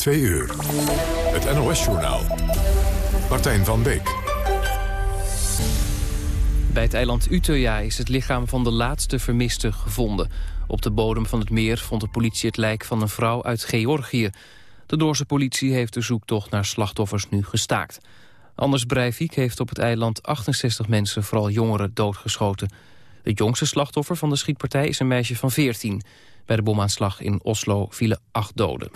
Twee uur. Het NOS-journaal. Martijn van Beek. Bij het eiland Utøya is het lichaam van de laatste vermiste gevonden. Op de bodem van het meer vond de politie het lijk van een vrouw uit Georgië. De Doorse politie heeft de zoektocht naar slachtoffers nu gestaakt. Anders Breivik heeft op het eiland 68 mensen, vooral jongeren, doodgeschoten. Het jongste slachtoffer van de schietpartij is een meisje van 14. Bij de bomaanslag in Oslo vielen acht doden.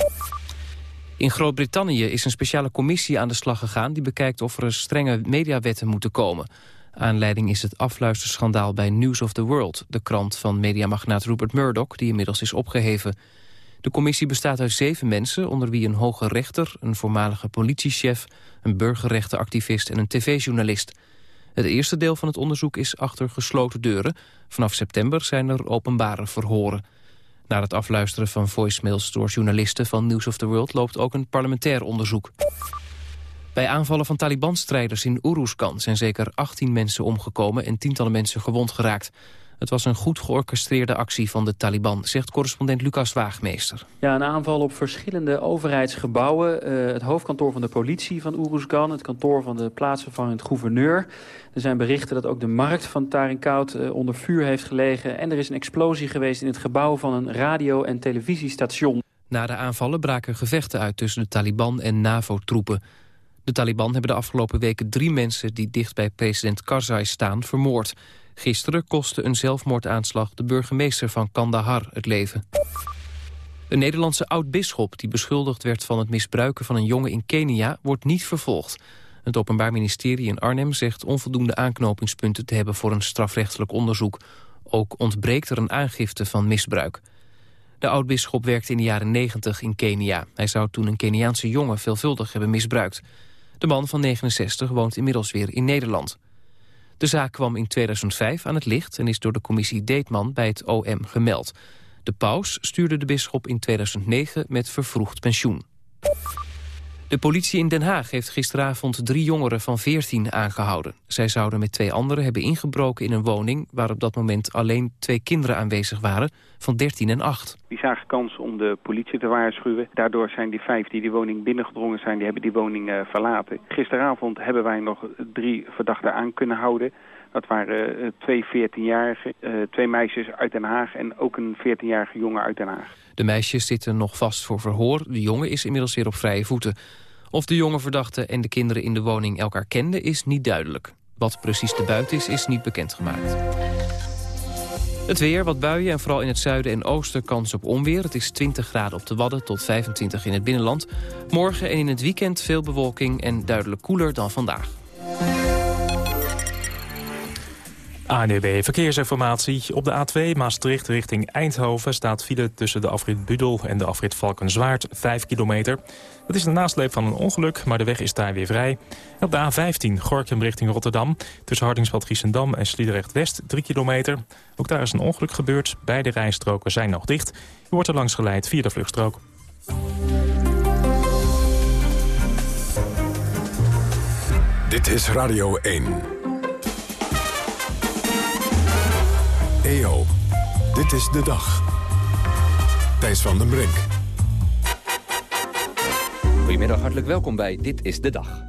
In Groot-Brittannië is een speciale commissie aan de slag gegaan... die bekijkt of er strenge mediawetten moeten komen. Aanleiding is het afluisterschandaal bij News of the World... de krant van mediamagnaat Rupert Murdoch, die inmiddels is opgeheven. De commissie bestaat uit zeven mensen, onder wie een hoge rechter... een voormalige politiechef, een burgerrechtenactivist en een tv-journalist. Het eerste deel van het onderzoek is achter gesloten deuren. Vanaf september zijn er openbare verhoren. Na het afluisteren van voicemails door journalisten van News of the World... loopt ook een parlementair onderzoek. Bij aanvallen van Taliban-strijders in Uruzgan zijn zeker 18 mensen omgekomen en tientallen mensen gewond geraakt. Het was een goed georchestreerde actie van de Taliban, zegt correspondent Lucas Waagmeester. Ja, een aanval op verschillende overheidsgebouwen. Uh, het hoofdkantoor van de politie van Uruzgan, het kantoor van de plaatsvervangend gouverneur. Er zijn berichten dat ook de markt van Tarinkoud uh, onder vuur heeft gelegen. En er is een explosie geweest in het gebouw van een radio- en televisiestation. Na de aanvallen braken gevechten uit tussen de Taliban en NAVO-troepen. De Taliban hebben de afgelopen weken drie mensen die dicht bij president Karzai staan vermoord. Gisteren kostte een zelfmoordaanslag de burgemeester van Kandahar het leven. Een Nederlandse oud-bisschop die beschuldigd werd van het misbruiken van een jongen in Kenia wordt niet vervolgd. Het Openbaar Ministerie in Arnhem zegt onvoldoende aanknopingspunten te hebben voor een strafrechtelijk onderzoek. Ook ontbreekt er een aangifte van misbruik. De oud-bisschop werkte in de jaren 90 in Kenia. Hij zou toen een Keniaanse jongen veelvuldig hebben misbruikt. De man van 69 woont inmiddels weer in Nederland. De zaak kwam in 2005 aan het licht en is door de commissie Deetman bij het OM gemeld. De paus stuurde de bisschop in 2009 met vervroegd pensioen. De politie in Den Haag heeft gisteravond drie jongeren van 14 aangehouden. Zij zouden met twee anderen hebben ingebroken in een woning... waar op dat moment alleen twee kinderen aanwezig waren van 13 en 8. Die zagen kans om de politie te waarschuwen. Daardoor zijn die vijf die die woning binnengedrongen zijn... die hebben die woning uh, verlaten. Gisteravond hebben wij nog drie verdachten aan kunnen houden... Dat waren uh, twee 14-jarigen, uh, twee meisjes uit Den Haag en ook een 14-jarige jongen uit Den Haag. De meisjes zitten nog vast voor verhoor. De jongen is inmiddels weer op vrije voeten. Of de jonge verdachte en de kinderen in de woning elkaar kenden is niet duidelijk. Wat precies de buit is, is niet bekendgemaakt. Het weer, wat buien en vooral in het zuiden en oosten kans op onweer. Het is 20 graden op de Wadden tot 25 in het binnenland. Morgen en in het weekend veel bewolking en duidelijk koeler dan vandaag. ANUB Verkeersinformatie. Op de A2 Maastricht richting Eindhoven staat file tussen de afrit Budel en de afrit Valkenzwaard 5 kilometer. Dat is de nasleep van een ongeluk, maar de weg is daar weer vrij. op de A15 Gorkum richting Rotterdam tussen Hardingsveld Giessendam en Sliedrecht West 3 kilometer. Ook daar is een ongeluk gebeurd. Beide rijstroken zijn nog dicht. Je wordt er langs geleid via de vluchtstrook. Dit is Radio 1. EO, dit is de dag. Thijs van den Brink. Goedemiddag, hartelijk welkom bij Dit is de Dag.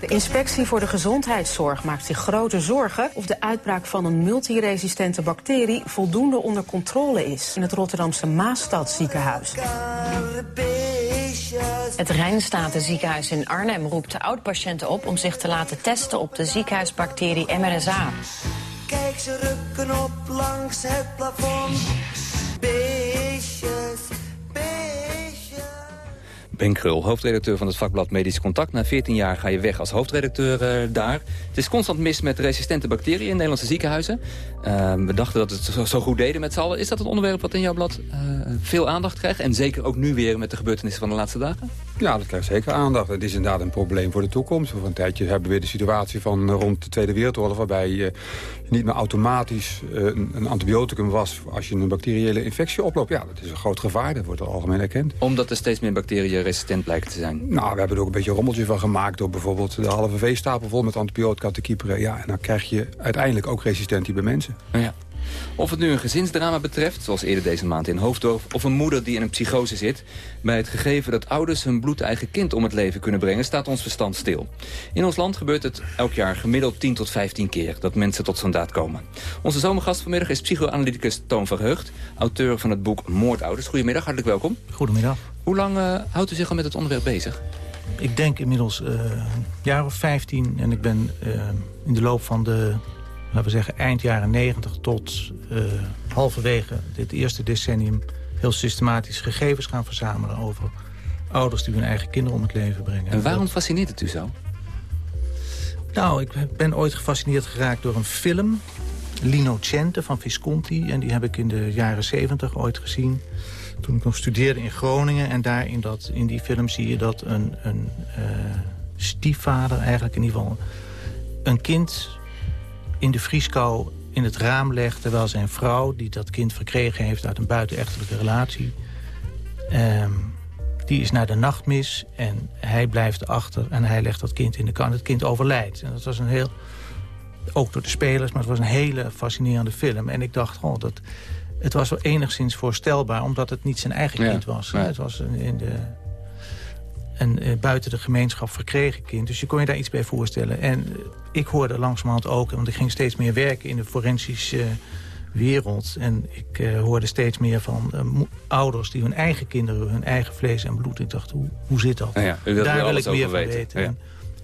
De inspectie voor de gezondheidszorg maakt zich grote zorgen... of de uitbraak van een multiresistente bacterie voldoende onder controle is... in het Rotterdamse Maastadziekenhuis. Het Rijnstatenziekenhuis in Arnhem roept de oud-patiënten op... om zich te laten testen op de ziekenhuisbacterie MRSA. Kijk, ze rukken op langs het plafond. Ben Krul, hoofdredacteur van het vakblad Medisch Contact. Na 14 jaar ga je weg als hoofdredacteur uh, daar. Het is constant mis met resistente bacteriën in Nederlandse ziekenhuizen. Uh, we dachten dat het zo, zo goed deden met z'n allen. Is dat het onderwerp wat in jouw blad uh, veel aandacht krijgt? En zeker ook nu weer met de gebeurtenissen van de laatste dagen? Ja, dat krijgt zeker aandacht. Het is inderdaad een probleem voor de toekomst. Voor een tijdje hebben we weer de situatie van rond de Tweede Wereldoorlog... waarbij je niet meer automatisch een, een, antibioticum was... als je een bacteriële infectie oploopt. Ja, dat is een groot gevaar. Dat wordt al algemeen erkend. Omdat er steeds meer bacteriën resistent blijken te zijn? Nou, we hebben er ook een beetje een rommeltje van gemaakt... door bijvoorbeeld de halve veestapel vol met antibiotica te kieperen. Ja, en dan krijg je uiteindelijk ook resistentie bij mensen. Ja. Of het nu een gezinsdrama betreft, zoals eerder deze maand in Hoofddorp... of een moeder die in een psychose zit... bij het gegeven dat ouders hun bloedeigen kind om het leven kunnen brengen... staat ons verstand stil. In ons land gebeurt het elk jaar gemiddeld 10 tot 15 keer... dat mensen tot zo'n daad komen. Onze zomergast vanmiddag is psychoanalyticus Toon Verheugd... auteur van het boek Moordouders. Goedemiddag, hartelijk welkom. Goedemiddag. Hoe lang uh, houdt u zich al met het onderwerp bezig? Ik denk inmiddels uh, een jaar of 15 en ik ben uh, in de loop van de laten we zeggen, eind jaren 90 tot uh, halverwege dit eerste decennium... heel systematisch gegevens gaan verzamelen over ouders die hun eigen kinderen om het leven brengen. En waarom fascineert het u zo? Nou, ik ben ooit gefascineerd geraakt door een film... L'innocente van Visconti. En die heb ik in de jaren 70 ooit gezien. Toen ik nog studeerde in Groningen. En daar in, dat, in die film zie je dat een, een uh, stiefvader eigenlijk in ieder geval... een kind in de vrieskou in het raam legt... terwijl zijn vrouw, die dat kind verkregen heeft uit een buitenechtelijke relatie... Um, die is naar de nachtmis en hij blijft achter en hij legt dat kind in de kant. Het kind overlijdt. En dat was een heel, ook door de spelers, maar het was een hele fascinerende film. En ik dacht, oh, dat, het was wel enigszins voorstelbaar... omdat het niet zijn eigen kind was. Ja. Het was in de, een uh, buiten de gemeenschap verkregen kind. Dus je kon je daar iets bij voorstellen. En uh, ik hoorde langzamerhand ook, want ik ging steeds meer werken in de forensische uh, wereld. En ik hoorde steeds meer van ouders die hun eigen kinderen, hun eigen vlees en bloed. Ik dacht, hoe, hoe zit dat? Ja, Daar wil ik meer van weten. weten. Ja.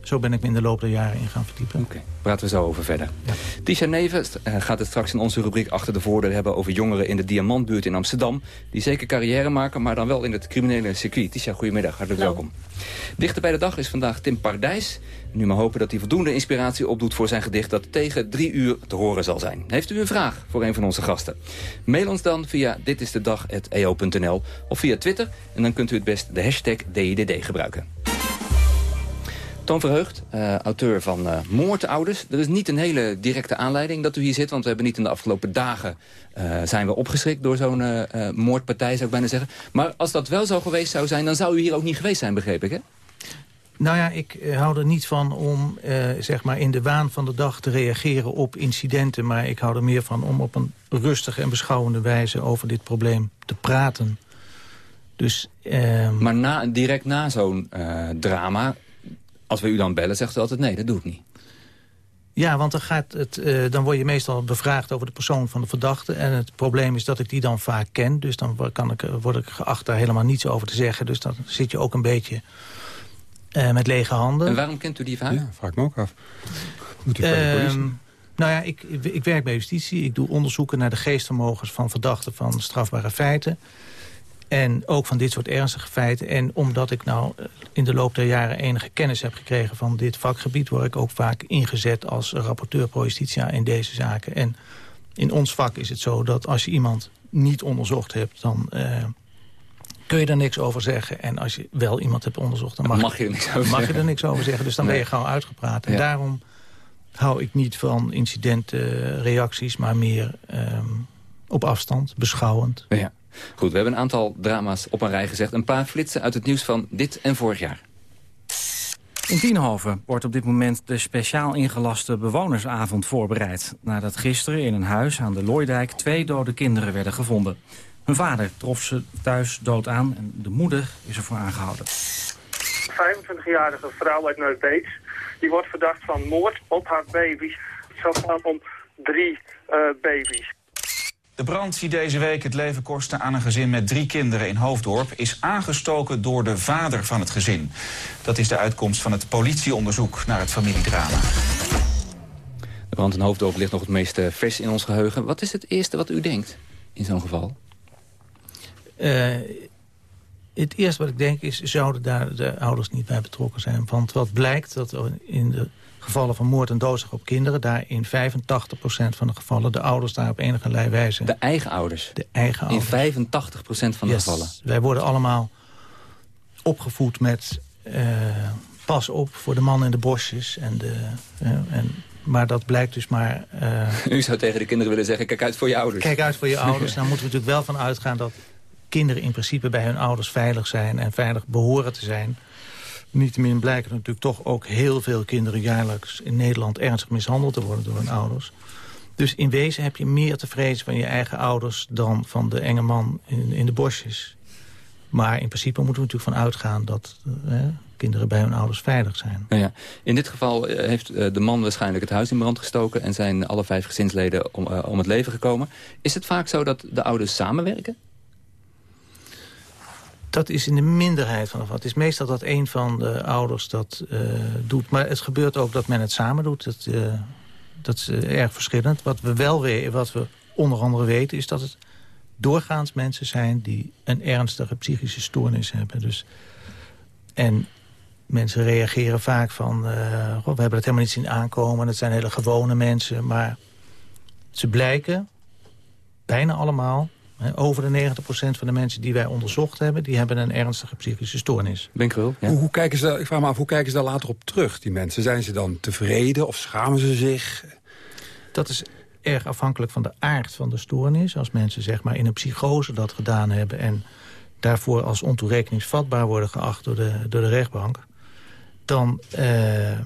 Zo ben ik me in de loop der jaren in gaan verdiepen. Oké, okay. praten we zo over verder. Ja. Tisha Neven uh, gaat het straks in onze rubriek Achter de Voordeur hebben... over jongeren in de Diamantbuurt in Amsterdam... die zeker carrière maken, maar dan wel in het criminele circuit. Tisha, goedemiddag, hartelijk welkom. Dichter bij de dag is vandaag Tim Pardijs. Nu maar hopen dat hij voldoende inspiratie opdoet voor zijn gedicht... dat tegen drie uur te horen zal zijn. Heeft u een vraag voor een van onze gasten? Mail ons dan via ditistedag.eo.nl of via Twitter... en dan kunt u het best de hashtag DIDD gebruiken. Toon Verheugd, uh, auteur van uh, Moordouders. Er is niet een hele directe aanleiding dat u hier zit... want we hebben niet in de afgelopen dagen uh, zijn we opgeschrikt door zo'n moordpartij, zou ik bijna zeggen. Maar als dat wel zo geweest zou zijn, dan zou u hier ook niet geweest zijn, begreep ik, hè? Nou ja, ik hou er niet van om zeg maar in de waan van de dag te reageren op incidenten. Maar ik hou er meer van om op een rustige en beschouwende wijze over dit probleem te praten. Dus, ehm, Maar na, direct na zo'n drama als we u dan bellen, zegt u altijd nee, dat doe ik niet. Ja, want dan, gaat het, uh, dan word je meestal bevraagd over de persoon van de verdachte. En het probleem is dat ik die dan vaak ken. Dus dan kan ik, word ik geacht daar helemaal niets over te zeggen. Dus dan zit je ook een beetje uh, met lege handen. En waarom kent u die vaak? Ja, vraag ik me ook af. Moet u bij de politie? Um, nou ja, ik, ik werk bij justitie. Ik doe onderzoeken naar de geestvermogens van verdachten van strafbare feiten. En ook van dit soort ernstige feiten. En omdat ik nou in de loop der jaren enige kennis heb gekregen van dit vakgebied... word ik ook vaak ingezet als rapporteur pro justitia in deze zaken. En in ons vak is het zo dat als je iemand niet onderzocht hebt... dan uh, kun je er niks over zeggen. En als je wel iemand hebt onderzocht, dan mag, mag je, er niks over, mag je er niks over zeggen. Dus dan nee. ben je gauw uitgepraat. En ja. daarom hou ik niet van incidentenreacties, maar meer um, op afstand, beschouwend. Ja. Goed, we hebben een aantal drama's op een rij gezegd. Een paar flitsen uit het nieuws van dit en vorig jaar. In Tienhoven wordt op dit moment de speciaal ingelaste bewonersavond voorbereid. Nadat gisteren in een huis aan de Looidijk twee dode kinderen werden gevonden. Hun vader trof ze thuis dood aan en de moeder is ervoor aangehouden. 25-jarige vrouw uit Neufbeets. Die wordt verdacht van moord op haar baby's. Het zou gaan om drie uh, baby's. De brand die deze week het leven kostte aan een gezin met drie kinderen in Hoofddorp... is aangestoken door de vader van het gezin. Dat is de uitkomst van het politieonderzoek naar het familiedrama. De brand in Hoofddorp ligt nog het meest vers in ons geheugen. Wat is het eerste wat u denkt in zo'n geval? Uh, het eerste wat ik denk is, zouden daar de ouders niet bij betrokken zijn? Want wat blijkt, dat in de gevallen van moord en doodslag op kinderen... daar in 85% van de gevallen de ouders daar op enige wijze... De eigen ouders? De eigen ouders. In 85% van de yes. gevallen? Wij worden allemaal opgevoed met... Uh, pas op voor de man in de bosjes. En de, uh, en, maar dat blijkt dus maar... Uh, U zou tegen de kinderen willen zeggen, kijk uit voor je ouders. Kijk uit voor je ouders. Dan moeten we natuurlijk wel van uitgaan dat kinderen in principe bij hun ouders veilig zijn... en veilig behoren te zijn... Niettemin blijken natuurlijk toch ook heel veel kinderen jaarlijks in Nederland ernstig mishandeld te worden door hun ouders. Dus in wezen heb je meer te vrezen van je eigen ouders... dan van de enge man in, de bosjes. Maar in principe moeten we natuurlijk van uitgaan... dat eh, kinderen bij hun ouders veilig zijn. ja. In dit geval eh, heeft eh, de man waarschijnlijk het huis in brand gestoken... en zijn alle vijf gezinsleden om, om het leven gekomen. Is het vaak zo dat de ouders samenwerken? Dat is in de minderheid van Het is meestal dat een van de ouders dat uh, doet. Maar het gebeurt ook dat men het samen doet. Dat, uh, dat is uh, erg verschillend. Wat we wel weten, wat we onder andere weten... is dat het doorgaans mensen zijn die een ernstige psychische stoornis hebben. Dus, en mensen reageren vaak van... we hebben het helemaal niet zien aankomen. Het zijn hele gewone mensen. Maar ze blijken, bijna allemaal over de 90% van de mensen die wij onderzocht hebben... die hebben een ernstige psychische stoornis. Ben Krul, ja. hoe, hoe, kijken ze, ik vraag me af, hoe kijken ze daar later op terug, die mensen? Zijn ze dan tevreden of schamen ze zich? Dat is erg afhankelijk van de aard van de stoornis. Als mensen zeg maar in een psychose dat gedaan hebben... en daarvoor als ontoerekeningsvatbaar worden geacht door de, door de rechtbank... dan... Uh,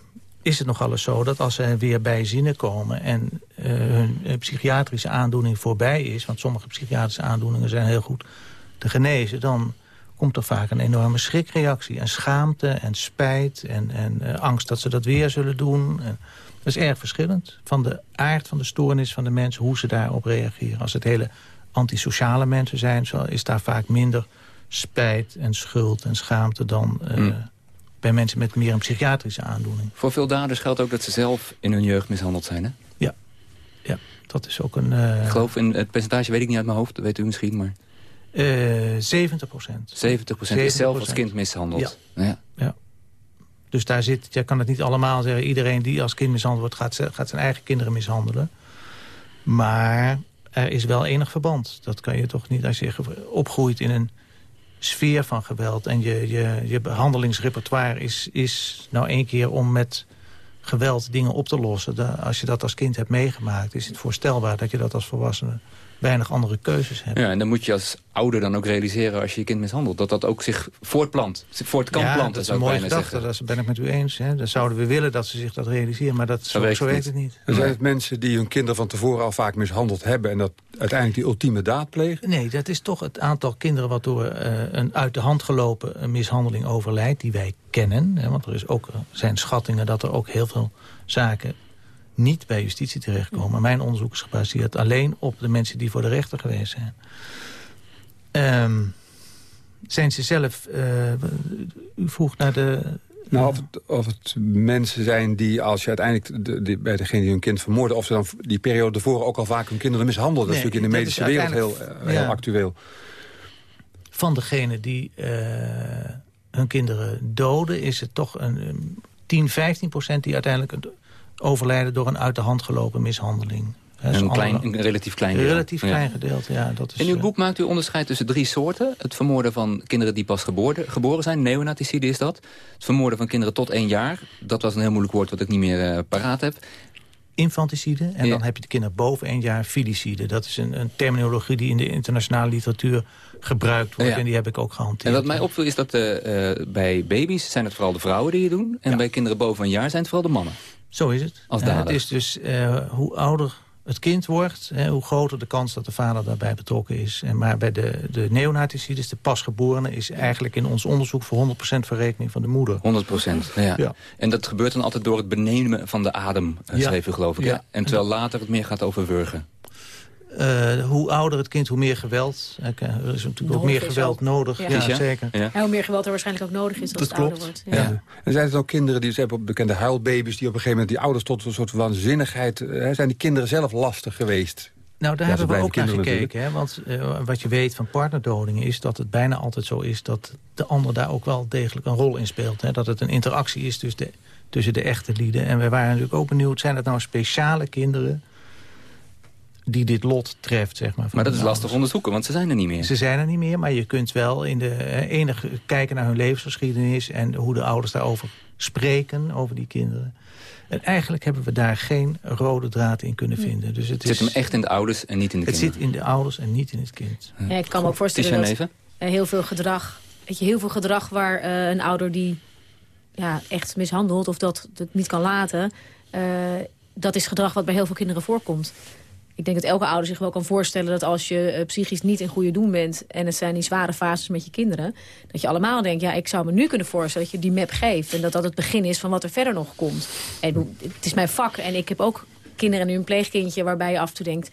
is het nogal eens zo dat als ze weer bij zinnen komen... en uh, hun psychiatrische aandoening voorbij is... want sommige psychiatrische aandoeningen zijn heel goed te genezen... dan komt er vaak een enorme schrikreactie. En schaamte en spijt en, en uh, angst dat ze dat weer zullen doen. En dat is erg verschillend van de aard van de stoornis van de mensen... hoe ze daarop reageren. Als het hele antisociale mensen zijn... Is daar vaak minder spijt en schuld en schaamte dan... Mm bij mensen met meer een psychiatrische aandoening. Voor veel daders geldt ook dat ze zelf in hun jeugd mishandeld zijn, hè? Ja, ja dat is ook een... Uh... Ik geloof, in het percentage weet ik niet uit mijn hoofd, dat weet u misschien, maar... Uh, 70 procent. 70 procent is zelf als kind mishandeld. Ja. ja. ja. Dus daar zit, je kan het niet allemaal zeggen... iedereen die als kind mishandeld wordt, gaat, gaat zijn eigen kinderen mishandelen. Maar er is wel enig verband. Dat kan je toch niet als je opgroeit in een sfeer van geweld. En je, je, je behandelingsrepertoire is, is nou één keer om met geweld dingen op te lossen. als je dat als kind hebt meegemaakt, is het voorstelbaar dat je dat als volwassene weinig andere keuzes hebt. Ja, en dan moet je als ouder dan ook realiseren als je je kind mishandelt... dat dat ook zich voortplant, zich voort kan ja, planten. dat is een mooie gedachte, dat ben ik met u eens. Hè. Dan zouden we willen dat ze zich dat realiseren, maar dat, zo, zo, zo weet het niet. Er zijn het mensen die hun kinderen van tevoren al vaak mishandeld hebben... en dat uiteindelijk die ultieme daad plegen? Nee, dat is toch het aantal kinderen wat door uh, een uit de hand gelopen mishandeling overlijdt... die wij kennen. Hè, want er is ook, zijn schattingen dat er ook heel veel zaken niet bij justitie terechtkomen. Mijn onderzoek is gebaseerd alleen op de mensen die voor de rechter geweest zijn. Um, zijn ze zelf... Uh, u vroeg naar de... Nou, of het, of het, mensen zijn die, als je uiteindelijk de, de, bij degene die hun kind vermoorden... of ze dan die periode ervoor ook al vaak hun kinderen mishandelen. dat is natuurlijk in de medische wereld heel, heel ja, actueel. Van degene die uh, hun kinderen doden... is het toch een 10, 15 procent die uiteindelijk overlijden door een uit de hand gelopen mishandeling. Een, klein, een relatief klein gedeelte. relatief klein gedeelte, ja. Dat is, In uw boek maakt u onderscheid tussen drie soorten. Het vermoorden van kinderen die pas geboren, geboren zijn. Neonaticide is dat. Het vermoorden van kinderen tot één jaar. Dat was een heel moeilijk woord wat ik niet meer uh, paraat heb. Infanticide. En ja. dan heb je de kinderen boven één jaar filicide. Dat is een, een, terminologie die in de internationale literatuur gebruikt wordt. Ja. En die heb ik ook gehanteerd. En wat mij opviel is dat uh, uh, bij baby's zijn het vooral de vrouwen die het doen. En bij kinderen boven een jaar zijn het vooral de mannen. Zo is het. Als dader. het is dus uh, hoe ouder het kind wordt, hè, hoe groter de kans dat de vader daarbij betrokken is. En maar bij de, de neonaticides, de pasgeborene, is eigenlijk in ons onderzoek voor 100% verrekening van de moeder. 100%, ja. ja. En dat gebeurt dan altijd door het benemen van de adem, schreef u geloof ik. Ja. En terwijl later het meer gaat over wurgen. Uh, hoe ouder het kind, hoe meer geweld. Er is natuurlijk nodig ook meer geweld ook. nodig. Ja, ja zeker. Ja. hoe meer geweld er waarschijnlijk ook nodig is als dat het klopt. ouder wordt. Ja. En zijn het ook kinderen, die ze hebben bekende huilbaby's... die op een gegeven moment die ouders tot een soort waanzinnigheid... Hè, zijn die kinderen zelf lastig geweest? Nou, daar hebben we ook naar gekeken. Hè? Want uh, wat je weet van partnerdodingen is dat het bijna altijd zo is... dat de ander daar ook wel degelijk een rol in speelt. Hè? Dat het een interactie is tussen de, tussen de echte lieden. En we waren natuurlijk ook benieuwd, zijn het nou speciale kinderen die dit lot treft. Zeg maar, maar dat is lastig onderzoeken, want ze zijn er niet meer. Ze zijn er niet meer, maar je kunt wel in de enige kijken naar hun levensgeschiedenis... en hoe de ouders daarover spreken, over die kinderen. En eigenlijk hebben we daar geen rode draad in kunnen vinden. Dus het, het zit hem echt in de ouders en niet in de het kinderen? Het zit in de ouders en niet in het kind. Ja, ik kan me ook voorstellen dat heel veel gedrag... Weet je, heel veel gedrag waar uh, een ouder die ja, echt mishandelt... of dat het niet kan laten... Uh, dat is gedrag wat bij heel veel kinderen voorkomt. Ik denk dat elke ouder zich wel kan voorstellen dat als je uh, psychisch niet in goede doen bent... en het zijn die zware fases met je kinderen... dat je allemaal denkt, ja, ik zou me nu kunnen voorstellen dat je die map geeft... en dat dat het begin is van wat er verder nog komt. En het is mijn vak en ik heb ook kinderen en nu een pleegkindje... waarbij je af en toe denkt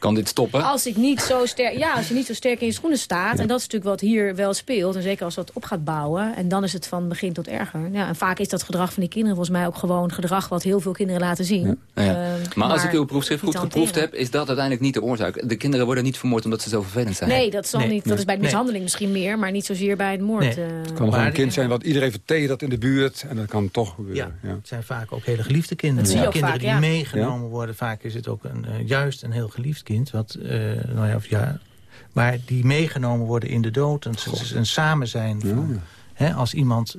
kan dit stoppen? Als ik niet zo sterk, ja, als je niet zo sterk in je schoenen staat. En dat is natuurlijk wat hier wel speelt. En zeker als dat op gaat bouwen. En dan is het van begin tot erger. Ja, en vaak is dat gedrag van die kinderen volgens mij ook gewoon gedrag wat heel veel kinderen laten zien. Ja. Uh, maar, als ik uw proefschrift goed geproefd heb, is dat uiteindelijk niet de oorzaak. De kinderen worden niet vermoord omdat ze zo vervelend zijn. Nee, dat, zal niet, dat is bij de mishandeling misschien meer, maar niet zozeer bij het moord. Uh, het kan gewoon een kind zijn wat iedereen vertedert in de buurt. En dat kan toch gebeuren. Ja, het zijn vaak ook hele geliefde kinderen. Dat zie je ook kinderen vaak, die meegenomen worden. Vaak is het ook een, uh, juist een heel geliefd kind. Wat uh, nou ja, of ja, maar die meegenomen worden in de dood. En het is een samen zijn. Van, hè, als iemand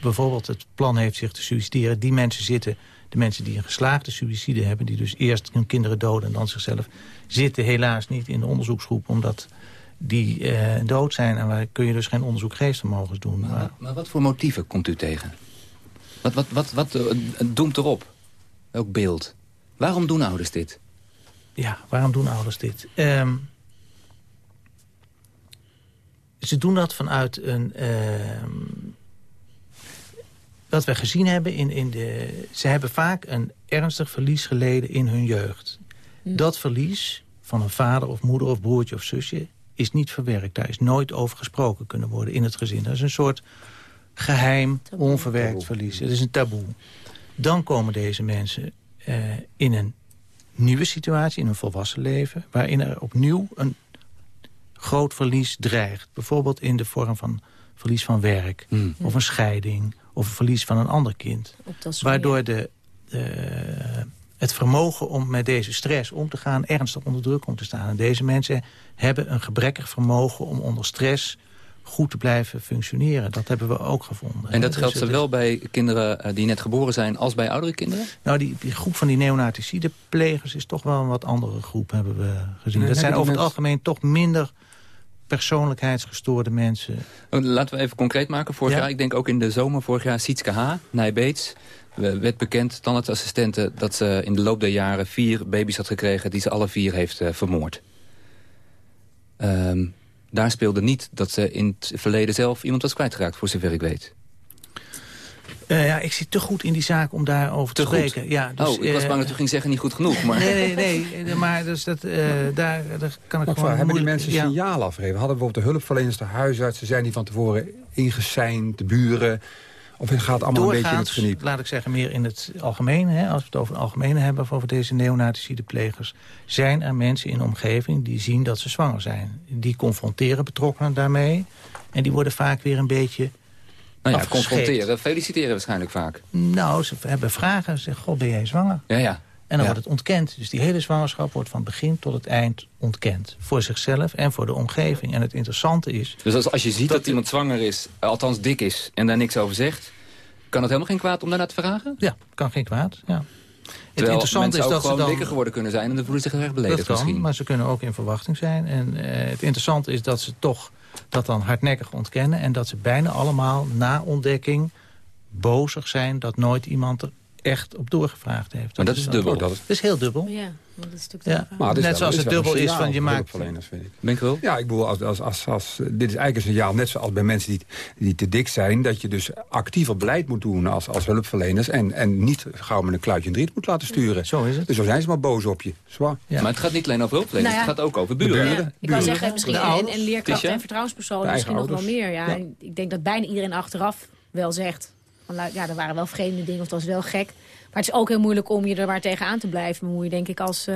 bijvoorbeeld het plan heeft zich te suicideren... die mensen zitten, de mensen die een geslaagde suïcide hebben... die dus eerst hun kinderen doden en dan zichzelf... zitten helaas niet in de onderzoeksgroep... omdat die uh, dood zijn. En waar kun je dus geen onderzoek geestvermogens doen. Maar, maar, maar wat voor motieven komt u tegen? Wat, wat, wat, wat uh, doemt erop? Welk beeld? Waarom doen ouders dit? Ja, waarom doen ouders dit? Um, ze doen dat vanuit een... Um, wat we gezien hebben in, in de... Ze hebben vaak een ernstig verlies geleden in hun jeugd. Hm. Dat verlies van een vader of moeder of broertje of zusje... is niet verwerkt. Daar is nooit over gesproken kunnen worden in het gezin. Dat is een soort geheim, taboe. onverwerkt taboe. verlies. Het is een taboe. Dan komen deze mensen uh, in een nieuwe situatie in een volwassen leven... waarin er opnieuw een groot verlies dreigt. Bijvoorbeeld in de vorm van verlies van werk... Mm. of een scheiding, of een verlies van een ander kind. Waardoor de, het vermogen om met deze stress om te gaan... ernstig onder druk komt te staan. En deze mensen hebben een gebrekkig vermogen om onder stress goed te blijven functioneren. Dat hebben we ook gevonden. En dat geldt dus zowel bij kinderen die net geboren zijn... als bij oudere kinderen? Nou, die, die groep van die neonaticide-plegers is toch wel een wat andere groep, hebben we gezien. Nee, dat zijn over het algemeen toch minder persoonlijkheidsgestoorde mensen. Laten we even concreet maken. Vorig ja? jaar, ik denk ook in de zomer vorig jaar... Sietske H., Nijbeets, werd bekend, tandartsassistenten... dat ze in de loop der jaren vier baby's had gekregen... die ze alle vier heeft uh, vermoord. Um, daar speelde niet dat ze in het verleden zelf iemand was kwijtgeraakt, voor zover ik weet. Uh, ja, ik zit te goed in die zaak om daarover te, te spreken. Ja, dus, oh, ik was bang dat u ging zeggen niet goed genoeg. Maar... Nee, nee, nee. Maar dus dat, uh, daar, daar kan ik maar gewoon... Hebben die mensen ja. signaal afgegeven? Hadden bijvoorbeeld de hulpverleners, de huisartsen... zijn die van tevoren ingeseind, de buren... Of het gaat allemaal Doorgaans, een beetje in het geniep? laat ik zeggen, meer in het algemeen. Hè, als we het over het algemeen hebben, over deze neonaticide plegers... zijn er mensen in de omgeving die zien dat ze zwanger zijn. Die confronteren betrokkenen daarmee. En die worden vaak weer een beetje nou ja, confronteren, feliciteren waarschijnlijk vaak. Nou, ze hebben vragen. Ze zeggen, god, ben jij zwanger? Ja, ja. En dan ja. wordt het ontkend. Dus die hele zwangerschap wordt van begin tot het eind ontkend. Voor zichzelf en voor de omgeving. En het interessante is... Dus als, als je ziet dat, dat iemand zwanger is, althans dik is... en daar niks over zegt, kan het helemaal geen kwaad om daarna te vragen? Ja, kan geen kwaad, ja. Het interessante is dat ze dan dikker geworden kunnen zijn... en dan voelen ze zich erg beledigd dat kan, misschien. maar ze kunnen ook in verwachting zijn. En uh, het interessante is dat ze toch dat dan hardnekkig ontkennen... en dat ze bijna allemaal na ontdekking bozig zijn... dat nooit iemand er echt op doorgevraagd heeft. Maar dat, dat is dubbel. Dat is heel dubbel. Ja, dat is natuurlijk ja. Maar Net zoals het dubbel is van je maakt... Vind ik. Ben ik wel? Ja, ik bedoel, als, als, als, als, dit is eigenlijk een signaal, net zoals bij mensen die, die te dik zijn... dat je dus actiever beleid moet doen als, als hulpverleners... En, en niet gauw met een kluitje in driet moet laten sturen. Zo is het. Dus zo zijn ze maar boos op je. Zwaar. Ja. Maar het gaat niet alleen over hulpverleners, nou ja. het gaat ook over buren. buren. Ja, ik wou zeggen, misschien en, en leerkrachten en vertrouwenspersonen misschien nog wel meer. Ja. Ik denk dat bijna iedereen achteraf wel zegt... Van, ja, er waren wel vreemde dingen of dat was wel gek... Maar het is ook heel moeilijk om je er maar tegenaan te blijven bemoeien, denk ik, als... Uh,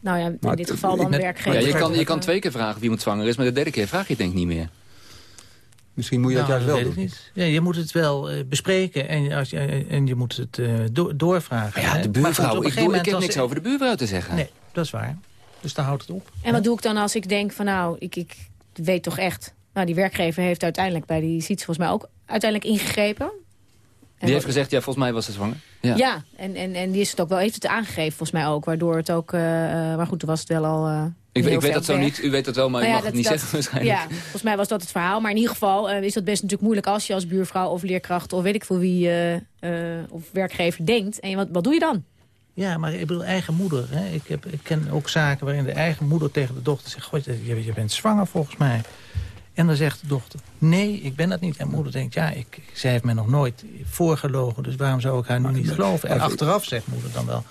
nou ja, in maar dit geval dan werkgever. Ja, je, kan, je kan twee keer vragen wie iemand zwanger is, maar de derde keer vraag je het denk ik niet meer. Misschien moet je dat nou, juist wel doen. Niet. Ja, je moet het wel uh, bespreken en, als je, en je moet het uh, do doorvragen. Ja, de buurvrouw. Goed, ik, doe, ik heb niks over de buurvrouw te zeggen. Nee, dat is waar. Dus daar houdt het op. En wat doe ik dan als ik denk van nou, ik, ik weet toch echt... Nou, die werkgever heeft uiteindelijk bij die ziet volgens mij ook uiteindelijk ingegrepen. En die heeft gezegd, ja, volgens mij was ze zwanger. Ja, ja en, en, en die is het ook wel, heeft het aangegeven volgens mij ook. Waardoor het ook, uh, maar goed, toen was het wel al... Uh, ik, ik weet dat zo niet, u weet dat wel, maar nou ja, u mag dat, het niet dat, zeggen waarschijnlijk. Ja, volgens mij was dat het verhaal. Maar in ieder geval uh, is dat best natuurlijk moeilijk als je als buurvrouw of leerkracht... of weet ik veel wie, of werkgever denkt. En wat, wat doe je dan? Ja, maar ik bedoel eigen moeder. Hè? Ik, heb, ik ken ook zaken waarin de eigen moeder tegen de dochter zegt... God, je, je bent zwanger volgens mij. En dan zegt de dochter, nee, ik ben dat niet. En moeder denkt, ja, ik, zij heeft me nog nooit voorgelogen... dus waarom zou ik haar nu niet geloven? En achteraf zegt moeder dan wel...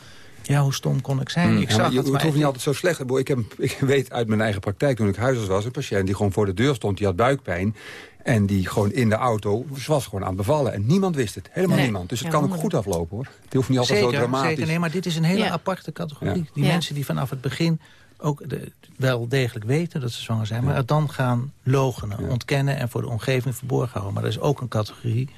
Ja, hoe stom kon ik zijn? Hmm. Ik zag ja, het, het hoeft niet altijd zo slecht. Ik, heb, ik weet uit mijn eigen praktijk toen ik huisarts was... een patiënt die gewoon voor de deur stond, die had buikpijn... En die gewoon in de auto was gewoon aan het bevallen. En niemand wist het. Helemaal niemand. Dus het kan ook goed aflopen hoor. Het hoeft niet altijd zeker, zo dramatisch. Zeker, nee, maar dit is een hele aparte categorie. Die mensen die vanaf het begin ook de, wel degelijk weten dat ze zwanger zijn... maar het dan gaan logenen, ontkennen en voor de omgeving verborgen houden. Maar er is ook een categorie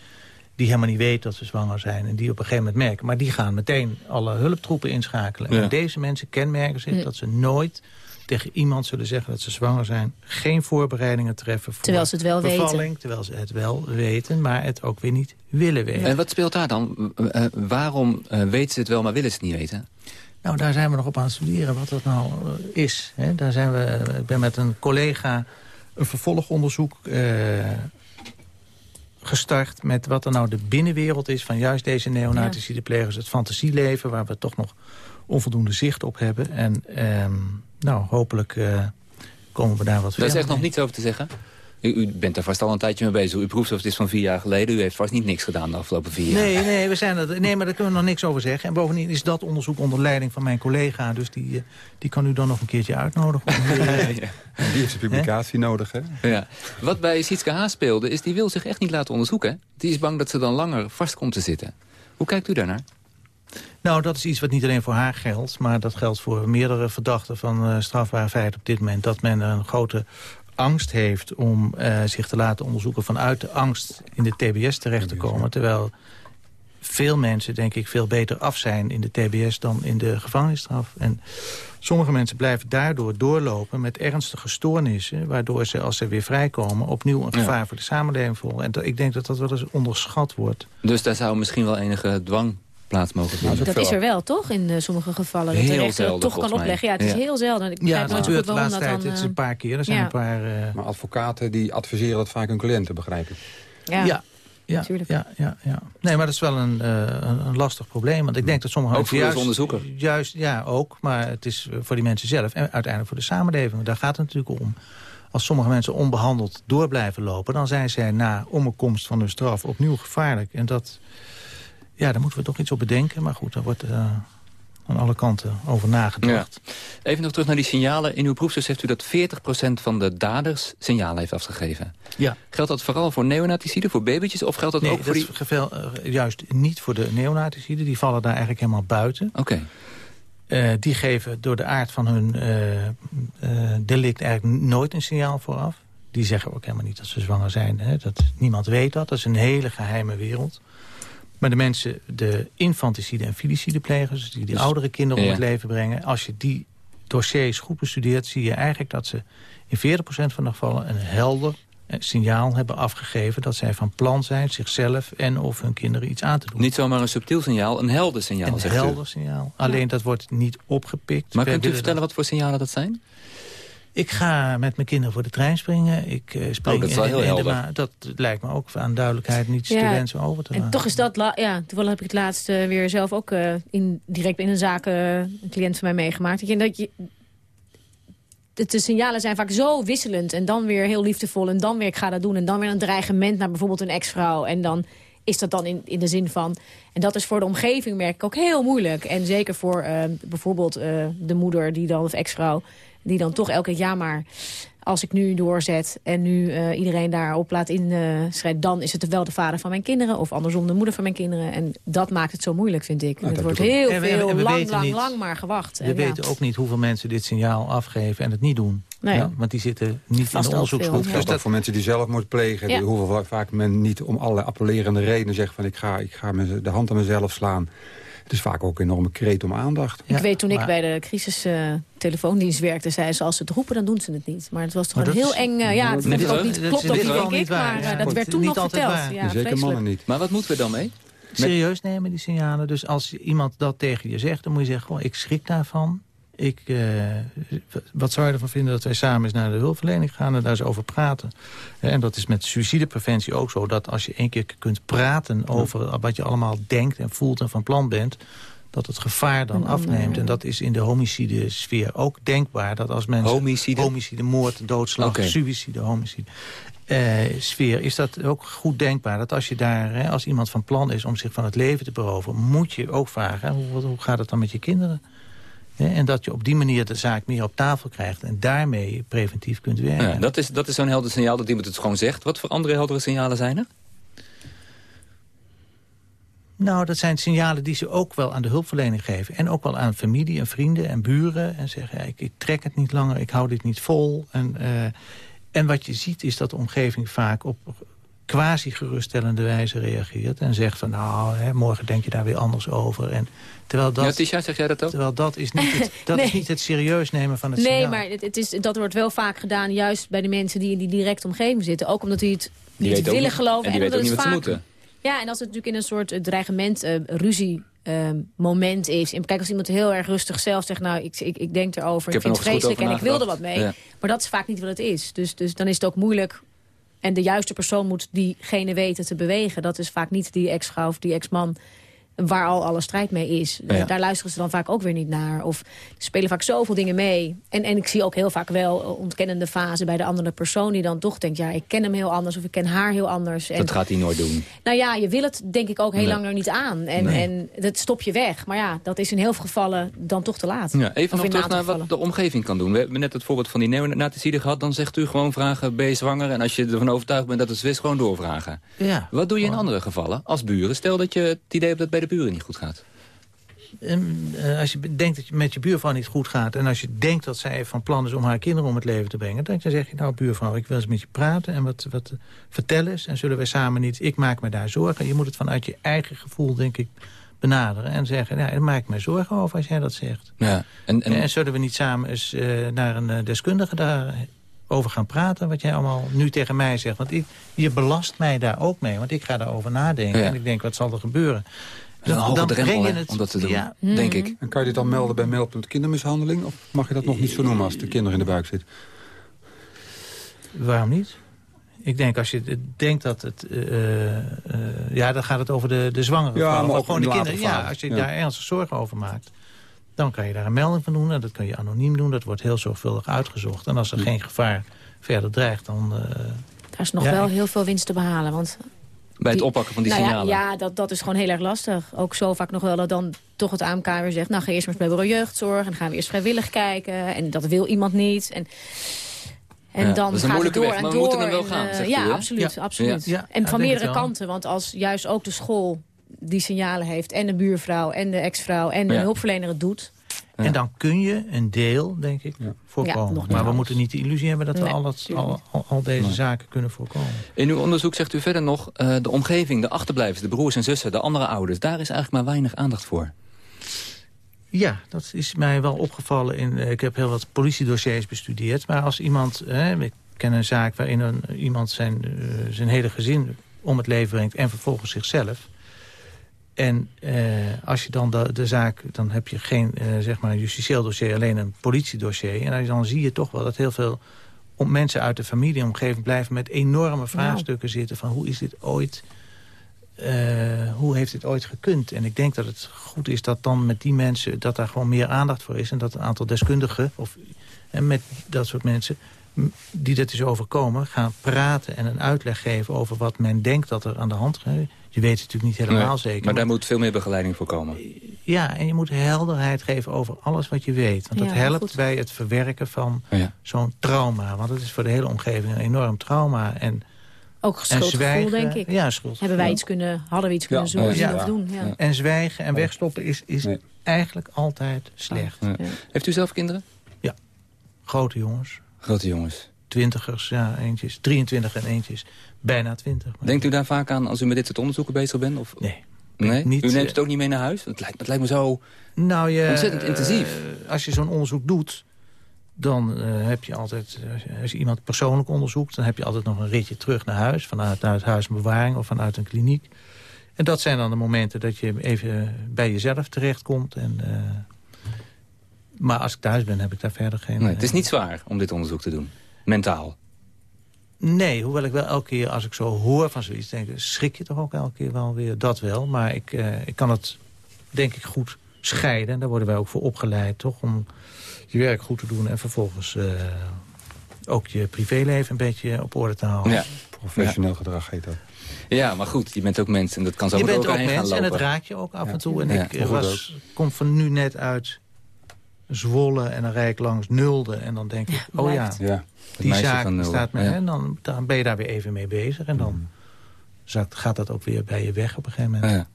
die helemaal niet weet dat ze zwanger zijn... en die op een gegeven moment merken. Maar die gaan meteen alle hulptroepen inschakelen. En deze mensen kenmerken zich dat ze nooit tegen iemand zullen zeggen dat ze zwanger zijn... geen voorbereidingen treffen voor terwijl ze het wel bevalling, weten. terwijl ze het wel weten, maar het ook weer niet willen weten. En wat speelt daar dan? Uh, waarom uh, weten ze het wel, maar willen ze het niet weten? Nou, daar zijn we nog op aan het studeren wat dat nou uh, is. Hè. Daar zijn we, ik ben met een collega een vervolgonderzoek gestart... met wat er nou de binnenwereld is van juist deze neonaticide-plegers. Het fantasieleven, waar we toch nog onvoldoende zicht op hebben. En um, nou, hopelijk uh, komen we daar wat verder. Daar is echt nog niets over te zeggen? U, u, bent er vast al een tijdje mee bezig. Uw proefschrift is van vier jaar geleden. U heeft vast niet niks gedaan de afgelopen vier jaar. Nee, nee, we zijn er, nee maar daar kunnen we nog niks over zeggen. En bovendien is dat onderzoek onder leiding van mijn collega. Dus die, die kan u dan nog een keertje uitnodigen. ja. Die heeft een publicatie He? nodig, hè? Ja. Wat bij Sietske Haas speelde, is die wil zich echt niet laten onderzoeken. Die is bang dat ze dan langer vast komt te zitten. Hoe kijkt u daarnaar? Nou, dat is iets wat niet alleen voor haar geldt... maar dat geldt voor meerdere verdachten van uh, strafbare feiten op dit moment. Dat men een grote angst heeft om uh, zich te laten onderzoeken... vanuit de angst in de TBS terecht te komen. Terwijl veel mensen, denk ik, veel beter af zijn in de TBS... dan in de gevangenisstraf. En sommige mensen blijven daardoor doorlopen met ernstige stoornissen... waardoor ze, als ze weer vrijkomen, opnieuw een gevaar ja. voor de samenleving volgen. En ik denk dat dat wel eens onderschat wordt. Dus daar zou misschien wel enige dwang plaats mogen vinden. Dat is er wel, toch? In uh, sommige gevallen. Heel dat de rechter zelden, toch kan opleggen. Ja, het is ja. heel zelden. Ik ja, dat gebeurt de laatste tijd. Het is een paar keer. Er zijn ja. een paar... Uh... Maar advocaten die adviseren dat vaak hun cliënten, begrijp ik. Ja. ja. Ja, ja, ja, ja. Nee, maar dat is wel een, uh, een, een, lastig probleem. Want ik denk dat sommige ook voor juist, onderzoeker. juist... Ja, ook. Maar het is voor die mensen zelf. En uiteindelijk voor de samenleving. Daar gaat het natuurlijk om. Als sommige mensen onbehandeld door blijven lopen... dan zijn zij na omkomst van hun straf opnieuw gevaarlijk. En dat... Ja, daar moeten we toch iets op bedenken. Maar goed, daar wordt uh, aan alle kanten over nagedacht. Ja. Even nog terug naar die signalen. In uw proefschrift heeft u dat 40% van de daders signalen heeft afgegeven. Ja. Geldt dat vooral voor neonaticiden, voor babytjes? Of geldt dat nee, ook voor dat die... Gevel, uh, juist niet voor de neonaticiden. Die vallen daar eigenlijk helemaal buiten. Oké. Okay. Uh, die geven door de aard van hun uh, delict eigenlijk nooit een signaal vooraf. Die zeggen ook helemaal niet dat ze zwanger zijn. Hè. Dat, niemand weet dat. Dat is een hele geheime wereld. Maar de mensen, de infanticide en filicide plegers... dus die de dus, oudere kinderen ja. om het leven brengen... als je die dossiers goed bestudeert... zie je eigenlijk dat ze in 40% van de gevallen een helder signaal hebben afgegeven... dat zij van plan zijn zichzelf en of hun kinderen iets aan te doen. Niet zomaar een subtiel signaal, een helder signaal, Een zegt helder u. signaal. Alleen ja. dat wordt niet opgepikt. Maar kunt u vertellen dat... wat voor signalen dat zijn? Ik ga met mijn kinderen voor de trein springen. Ik uh, spring oh, dat is wel in, heel in helder. de Dat lijkt me ook aan duidelijkheid niet ja. te wensen over te En toch is dat... Ja, toevallig heb ik het laatst uh, weer zelf ook uh, in, direct in een zaak... een cliënt van mij meegemaakt. Ik denk dat je... De, de, signalen zijn vaak zo wisselend. En dan weer heel liefdevol. En dan weer ik ga dat doen. En dan weer een dreigement naar bijvoorbeeld een ex-vrouw. En dan is dat dan in, in de zin van... En dat is voor de omgeving, merk ik, ook heel moeilijk. En zeker voor uh, bijvoorbeeld uh, de moeder die dan, of ex-vrouw... die dan toch elke keer, ja maar... als ik nu doorzet en nu uh, iedereen daarop laat inschrijven... dan is het wel de vader van mijn kinderen... of andersom de moeder van mijn kinderen. En dat maakt het zo moeilijk, vind ik. Nou, het wordt heel en veel, en we lang, lang, niet, lang maar gewacht. We en, weten ja. ook niet hoeveel mensen dit signaal afgeven en het niet doen. Nee. Ja, want die zitten niet Vast in de ook onderzoeksgroep. veel, Dus dat voor mensen die zelfmoord plegen... Ja. die hoeven vaak men niet om allerlei appellerende redenen zeggen... van ik ga, ik ga de hand aan mezelf slaan. Het is vaak ook een enorme kreet om aandacht. Ik weet toen ik bij de crisis uh, telefoondienst werkte, zei ze als ze het roepen, dan doen ze het niet. Maar het was toch een heel eng... Uh, ja, het Nee, ook niet, klopt ook niet, denk ik. Maar Ja, dat werd toen niet nog altijd verteld. Ja, Zeker mannen niet. Maar wat moeten we dan mee? Serieus nemen die signalen. Dus als iemand dat tegen je zegt, dan moet je zeggen... Goh, ik schrik daarvan. Ik, uh, wat zou je ervan vinden dat wij samen eens naar de hulpverlening gaan... en daar eens over praten. En dat is met suïcidepreventie ook zo... dat als je één keer kunt praten over wat je allemaal denkt en voelt en van plan bent... dat het gevaar dan afneemt. En dat is in de homicide sfeer ook denkbaar. Dat als mensen homicide, homicide moord, doodslag, okay. suïcide, homicide... Uh, sfeer is dat ook goed denkbaar. Dat als je daar, hè, als iemand van plan is om zich van het leven te beroven... moet je ook vragen, hoe, hoe gaat het dan met je kinderen? En dat je op die manier de zaak meer op tafel krijgt... en daarmee preventief kunt werken. Ja, dat is, dat is zo'n helder signaal dat iemand het gewoon zegt. Wat voor andere heldere signalen zijn er? Nou, dat zijn signalen die ze ook wel aan de hulpverlening geven. En ook wel aan familie en vrienden en buren. En zeggen, ja, ik, ik, trek het niet langer, ik hou dit niet vol. En, uh, en wat je ziet is dat de omgeving vaak op quasi-geruststellende wijze reageert. En zegt van, nou, hè, morgen denk je daar weer anders over. En terwijl dat, ja, Tisha, zeg jij dat ook? Terwijl dat is niet het, dat is niet het serieus nemen van het nee, signaal. Nee, maar het, is, dat wordt wel vaak gedaan juist bij de mensen die in die directe omgeving zitten. Ook omdat die het niet willen geloven. En die en weten ook niet wat ze moeten. Ja, en als het natuurlijk in een soort dreigement, uh, ruzie uh, moment is. En kijk, als iemand heel erg rustig zelf zegt... nou, ik, ik, ik denk erover, ik, ik vind het vreselijk en ik wil er wat mee. Ja. Maar dat is vaak niet wat het is. Dus, dus dan is het ook moeilijk... en de juiste persoon moet diegene weten te bewegen. Dat is vaak niet die ex-vrouw of die ex-man waar al alle strijd mee is. Ja. Daar luisteren ze dan vaak ook weer niet naar. Of spelen vaak zoveel dingen mee. En, en ik zie ook heel vaak wel ontkennende fase bij de andere persoon... die dan toch denkt, ja, ik ken hem heel anders of ik ken haar heel anders. En, dat gaat hij nooit doen. Nou ja, je wil het denk ik ook heel nee. lang nog niet aan. En, nee. en dat stop je weg. Maar ja, dat is in heel veel gevallen dan toch te laat. Ja, even nog terug naar wat de omgeving kan doen. We hebben net het voorbeeld van die neonaticide gehad. Dan zegt u gewoon vragen, ben je zwanger? En als je ervan overtuigd bent dat het is, gewoon doorvragen. Ja, wat doe je in andere gevallen als buren? Stel dat je het idee hebt dat bij de buren niet goed gaat. En, uh, als je denkt dat je met je buurvrouw niet goed gaat... en als je denkt dat zij van plan is om haar kinderen om het leven te brengen... dan zeg je, nou buurvrouw, ik wil eens met je praten en wat, wat vertellen eens... en zullen wij samen niet, ik maak me daar zorgen. Je moet het vanuit je eigen gevoel, denk ik, benaderen... en zeggen, ja, daar maak ik me zorgen over als jij dat zegt. Ja, en, en... en zullen we niet samen eens uh, naar een uh, deskundige daarover gaan praten... wat jij allemaal nu tegen mij zegt. Want ik, je belast mij daar ook mee, want ik ga daarover nadenken... Ja. en ik denk, wat zal er gebeuren... Is een hoge drempel het... om dat te doen, ja. denk ik. En kan je dit dan melden bij meldpunt kindermishandeling? Of mag je dat nog niet zo noemen als de kinderen in de buik zit? Waarom niet? Ik denk, als je denkt dat het... Uh, uh, ja, dan gaat het over de, de zwangere ja, ook gewoon de kinderen. Ja, als je ja. daar ernstig zorgen over maakt... dan kan je daar een melding van doen. En dat kan je anoniem doen. Dat wordt heel zorgvuldig uitgezocht. En als er geen gevaar verder dreigt, dan... Uh, daar is nog ja, wel heel veel winst te behalen. Want bij het oppakken van die nou signalen? Ja, ja dat, dat is gewoon heel erg lastig. Ook zo vaak nog wel dat dan toch het AMK weer zegt... nou, ga eerst maar eens bij bureau jeugdzorg... en dan gaan we eerst vrijwillig kijken. En dat wil iemand niet. En, en ja, dan dat is een gaat het door weg, maar en we door. moeten hem wel en, gaan, uh, zegt Ja, u, absoluut. Ja. absoluut. Ja. En van meerdere kanten. Want als juist ook de school die signalen heeft... en de buurvrouw en de ex-vrouw en de Ja. hulpverlener het doet... En dan kun je een deel, denk ik, voorkomen. Maar we moeten niet de illusie hebben dat we Nee, al, dat, al, al, deze Nee. zaken kunnen voorkomen. In uw onderzoek zegt u verder nog... eh, de omgeving, de achterblijvers, de broers en zussen, de andere ouders... daar is eigenlijk maar weinig aandacht voor. Ja, dat is mij wel opgevallen. In, eh, ik heb heel wat politiedossiers bestudeerd. Maar als iemand, hè, ik ken een zaak waarin een, iemand zijn, eh, zijn hele gezin om het leven brengt... en vervolgens zichzelf. En eh, als je dan de, de zaak, dan heb je geen eh, zeg maar een justitieel dossier, alleen een politiedossier. En dan- zie je toch wel dat heel veel om mensen uit de familieomgeving blijven met enorme vraagstukken zitten van hoe is dit ooit, eh, hoe heeft dit ooit gekund? En ik denk dat het goed is dat dan met die mensen, dat daar gewoon meer aandacht voor is. En dat een aantal deskundigen, of en met dat soort mensen, die dit is overkomen, gaan praten en een uitleg geven over wat men denkt dat er aan de hand is. Je weet het natuurlijk niet helemaal Nee, zeker. Maar daar moet veel meer begeleiding voor komen. Ja, en je moet helderheid geven over alles wat je weet. Want dat Ja, helpt goed. bij het verwerken van Ja. zo'n trauma. Want het is voor de hele omgeving een enorm trauma. En, Ook en schuldgevoel, zwijgen, denk ik. Ja, schuld. Hebben wij iets kunnen, hadden we iets kunnen Ja, zoeken ja, of ja. doen. Ja. Ja. En zwijgen en wegstoppen is, is Nee. eigenlijk altijd slecht. Ja. Heeft u zelf kinderen? Grote jongens, Grote jongens. Twintigers, ja, eentjes, 23 en eentjes, bijna 20. Denkt u daar vaak aan als u met dit soort onderzoeken bezig bent? Of... Nee. Nee? Niet, u neemt eh, het ook niet mee naar huis? Het lijkt, het lijkt me zo... Nou, je, Ontzettend intensief. eh, als je zo'n onderzoek doet, dan eh, heb je altijd... als je- iemand persoonlijk onderzoekt... dan heb je altijd nog een ritje terug naar huis. Vanuit naar het huis van bewaring of vanuit een kliniek. En dat zijn dan de momenten dat je even bij jezelf terechtkomt. En, maar als ik thuis ben, heb ik daar verder geen... Nee, het is niet zwaar om dit onderzoek te doen. Mentaal. Nee, hoewel ik wel elke keer als ik zo hoor van zoiets... denk ik, schrik je toch ook elke keer wel weer. Dat wel, maar ik, eh, ik kan het denk ik goed scheiden. En daar worden wij ook voor opgeleid, toch? Om je werk goed te doen en vervolgens uh, ook je privéleven een beetje op orde te houden. Ja. Professioneel gedrag heet dat. Ja, maar goed, je bent ook mens en dat kan zo Je bent ook mens en het raakt je ook af en toe. En ik was, kom van nu net uit Zwolle en dan rijd ik langs Nulde. En dan denk ik, oh ja, ja. die zaak staat me. En dan, dan ben je daar weer even mee bezig. En dan mm. gaat dat ook weer bij je weg op een gegeven moment. Ja.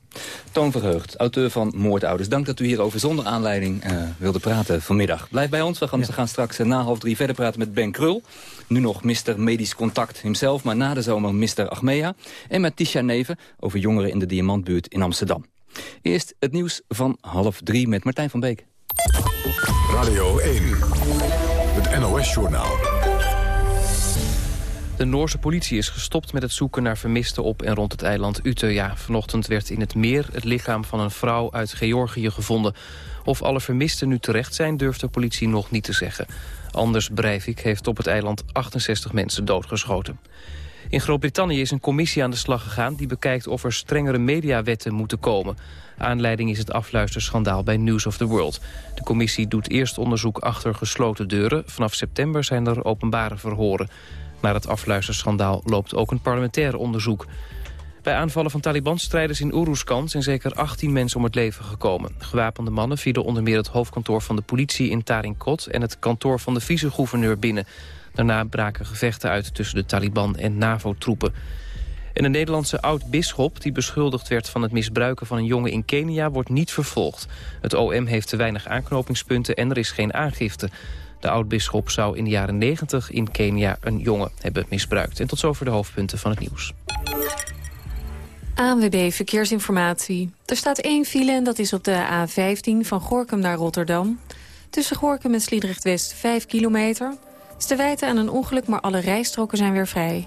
Toon Verheugd, auteur van Moordouders. Dank dat u hierover zonder aanleiding uh, wilde praten vanmiddag. Blijf bij ons, we gaan, gaan straks uh, na half drie verder praten met Ben Krul. Nu nog Mr. Medisch Contact himself, maar na de zomer Mr. Achmea. En met Tisha Neven over jongeren in de Diamantbuurt in Amsterdam. Eerst het nieuws van half drie met Martijn van Beek. Radio 1, het NOS-journaal. De Noorse politie is gestopt met het zoeken naar vermisten op en rond het eiland Utøya. Vanochtend werd in het meer het lichaam van een vrouw uit Georgië gevonden. Of alle vermisten nu terecht zijn, durft de politie nog niet te zeggen. Anders Breivik heeft op het eiland 68 mensen doodgeschoten. In Groot-Brittannië is een commissie aan de slag gegaan... die bekijkt of er strengere mediawetten moeten komen. Aanleiding is het afluisterschandaal bij News of the World. De commissie doet eerst onderzoek achter gesloten deuren. Vanaf september zijn er openbare verhoren. Naar het afluisterschandaal loopt ook een parlementair onderzoek. Bij aanvallen van Taliban-strijders in Uruzgan zijn zeker 18 mensen om het leven gekomen. Gewapende mannen vielen onder meer het hoofdkantoor van de politie in Tarinkot... en het kantoor van de vice-gouverneur binnen. Daarna braken gevechten uit tussen de Taliban en NAVO-troepen. En een Nederlandse oud-bisschop die beschuldigd werd van het misbruiken van een jongen in Kenia wordt niet vervolgd. Het OM heeft te weinig aanknopingspunten en er is geen aangifte. De oud-bisschop zou in de jaren 90 in Kenia een jongen hebben misbruikt. En tot zover de hoofdpunten van het nieuws. ANWB Verkeersinformatie. Er staat één file en dat is op de A15 van Gorkum naar Rotterdam. Tussen Gorkum en Sliedrecht-West 5 kilometer. Het is te wijten aan een ongeluk, maar alle rijstroken zijn weer vrij.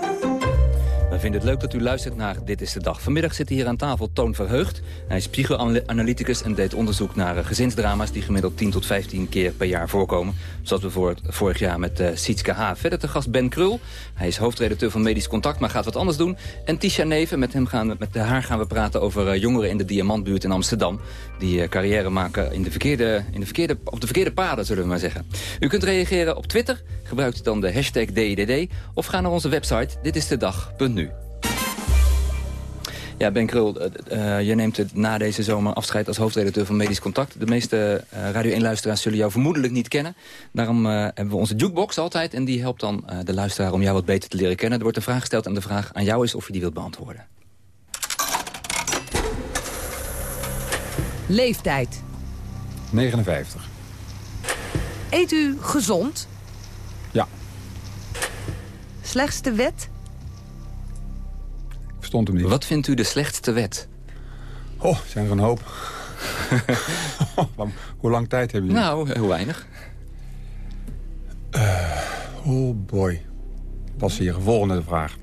vinden het leuk dat u luistert naar Dit is de Dag. Vanmiddag zit hier aan tafel Toon Verheugd. Hij is psychoanalyticus en deed onderzoek naar eh, gezinsdrama's... die gemiddeld 10 tot 15 keer per jaar voorkomen. Zoals bijvoorbeeld vorig jaar met uh, Sietske H. Verder te gast Ben Krul. Hij is hoofdredacteur van Medisch Contact, maar gaat wat anders doen. En Tisha Neven, met, hem gaan, met haar gaan we praten over uh, jongeren in de Diamantbuurt in Amsterdam. Die carrière maken in de verkeerde, in de verkeerde, op de verkeerde paden, zullen we maar zeggen. U kunt reageren op Twitter. Gebruikt dan de hashtag DIDD. Of ga naar onze website ditistedag.nu. Ja, Ben Krul, uh, je neemt het na deze zomer afscheid als hoofdredacteur van Medisch Contact. De meeste uh, Radio 1-luisteraars zullen jou vermoedelijk niet kennen. Daarom uh, hebben we onze jukebox altijd en die helpt dan de luisteraar om jou wat beter te leren kennen. Er wordt een vraag gesteld en de vraag aan jou is of je die wilt beantwoorden. Leeftijd. 59. Eet u gezond? Ja. Slechtste wet? Verstond hem niet. Wat vindt u de slechtste wet? Oh, zijn er een hoop. hoe lang tijd hebben jullie? Nou, hoe weinig. Uh, oh boy. Pas hier, volgende vraag.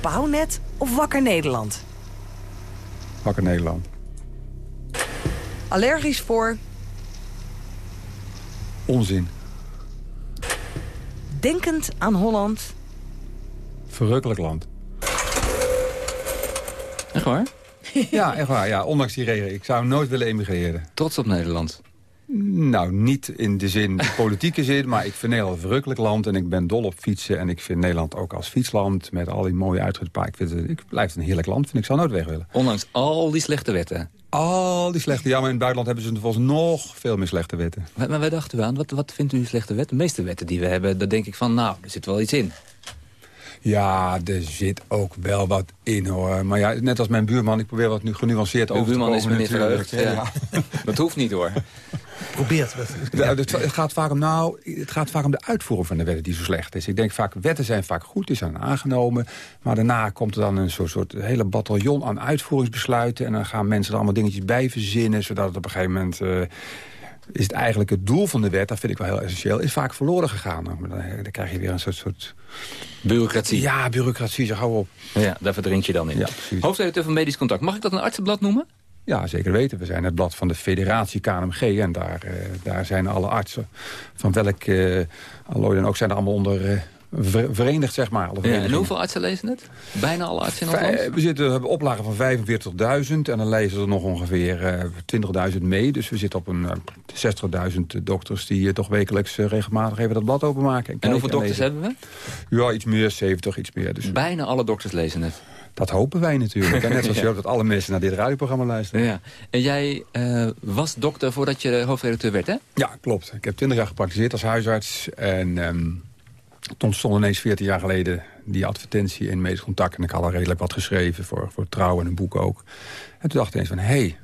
Bouwnet of Wakker Nederland? Wakker Nederland. Allergisch voor? Onzin. Denkend aan Holland? Verrukkelijk land. Echt waar? Ja, echt waar. Ja, ondanks die regen. Ik zou nooit willen emigreren. Trots op Nederland? Nou, niet in de zin, de politieke zin, maar ik vind Nederland een verrukkelijk land. En ik ben dol op fietsen. En ik vind Nederland ook als fietsland met al die mooie uitgangspunten. Ik, vind het, ik blijf een heerlijk land. Vind ik zou nooit weg willen. Ondanks al die slechte wetten? Al die slechte, ja, maar in het buitenland hebben ze volgens nog veel meer slechte wetten. Maar, maar wij dachten we aan, wat, wat vindt u een slechte wet? De meeste wetten die we hebben, daar denk ik van, nou, er zit wel iets in. Ja, er zit ook wel wat in hoor. Maar ja, net als mijn buurman, ik probeer wat nu genuanceerd over te komen. Buurman is meneer Verheugd, ja. dat hoeft niet hoor. Probeert het. Het, gaat vaak om, nou, het gaat vaak om de uitvoering van de wetten die zo slecht is. Ik denk vaak, wetten zijn vaak goed, die zijn aangenomen. Maar daarna komt er dan een soort, soort hele bataljon aan uitvoeringsbesluiten. En dan gaan mensen er allemaal dingetjes bij verzinnen. Zodat het op een gegeven moment... Uh, is het eigenlijk het doel van de wet, dat vind ik wel heel essentieel... is vaak verloren gegaan. Dan, dan krijg je weer een soort... soort Bureaucratie. Ja, bureaucratie, zeg, hou op. Ja, daar verdrink je dan in. Ja, Hoofdredacteur van Medisch Contact. Mag ik dat een artsenblad noemen? Ja, zeker weten. We zijn het blad van de federatie KNMG. En daar, uh, daar zijn alle artsen van welk uh, allooi dan ook zijn er allemaal onder uh, verenigd, zeg maar. Ja, en hoeveel artsen lezen het? Bijna alle artsen in ons We zitten, hebben oplagen van 45.000 en dan lezen er nog ongeveer uh, 20.000 mee. Dus we zitten op een uh, 60.000 dokters die uh, toch wekelijks regelmatig even dat blad openmaken. En, en hoeveel dokters hebben we? Ja, iets meer, 70, iets meer. Dus Bijna alle dokters lezen het? Dat hopen wij natuurlijk. En net zoals je ook dat alle mensen naar dit radioprogramma luisteren. Ja. En jij was dokter voordat je hoofdredacteur werd, hè? Ja, klopt. Ik heb 20 jaar gepraktiseerd als huisarts. En... Um, toen stond ineens 14 jaar geleden die advertentie in Medisch Contact. En ik had al redelijk wat geschreven voor, voor Trouw en een boek ook. En toen dacht ik eens van, hé, hey,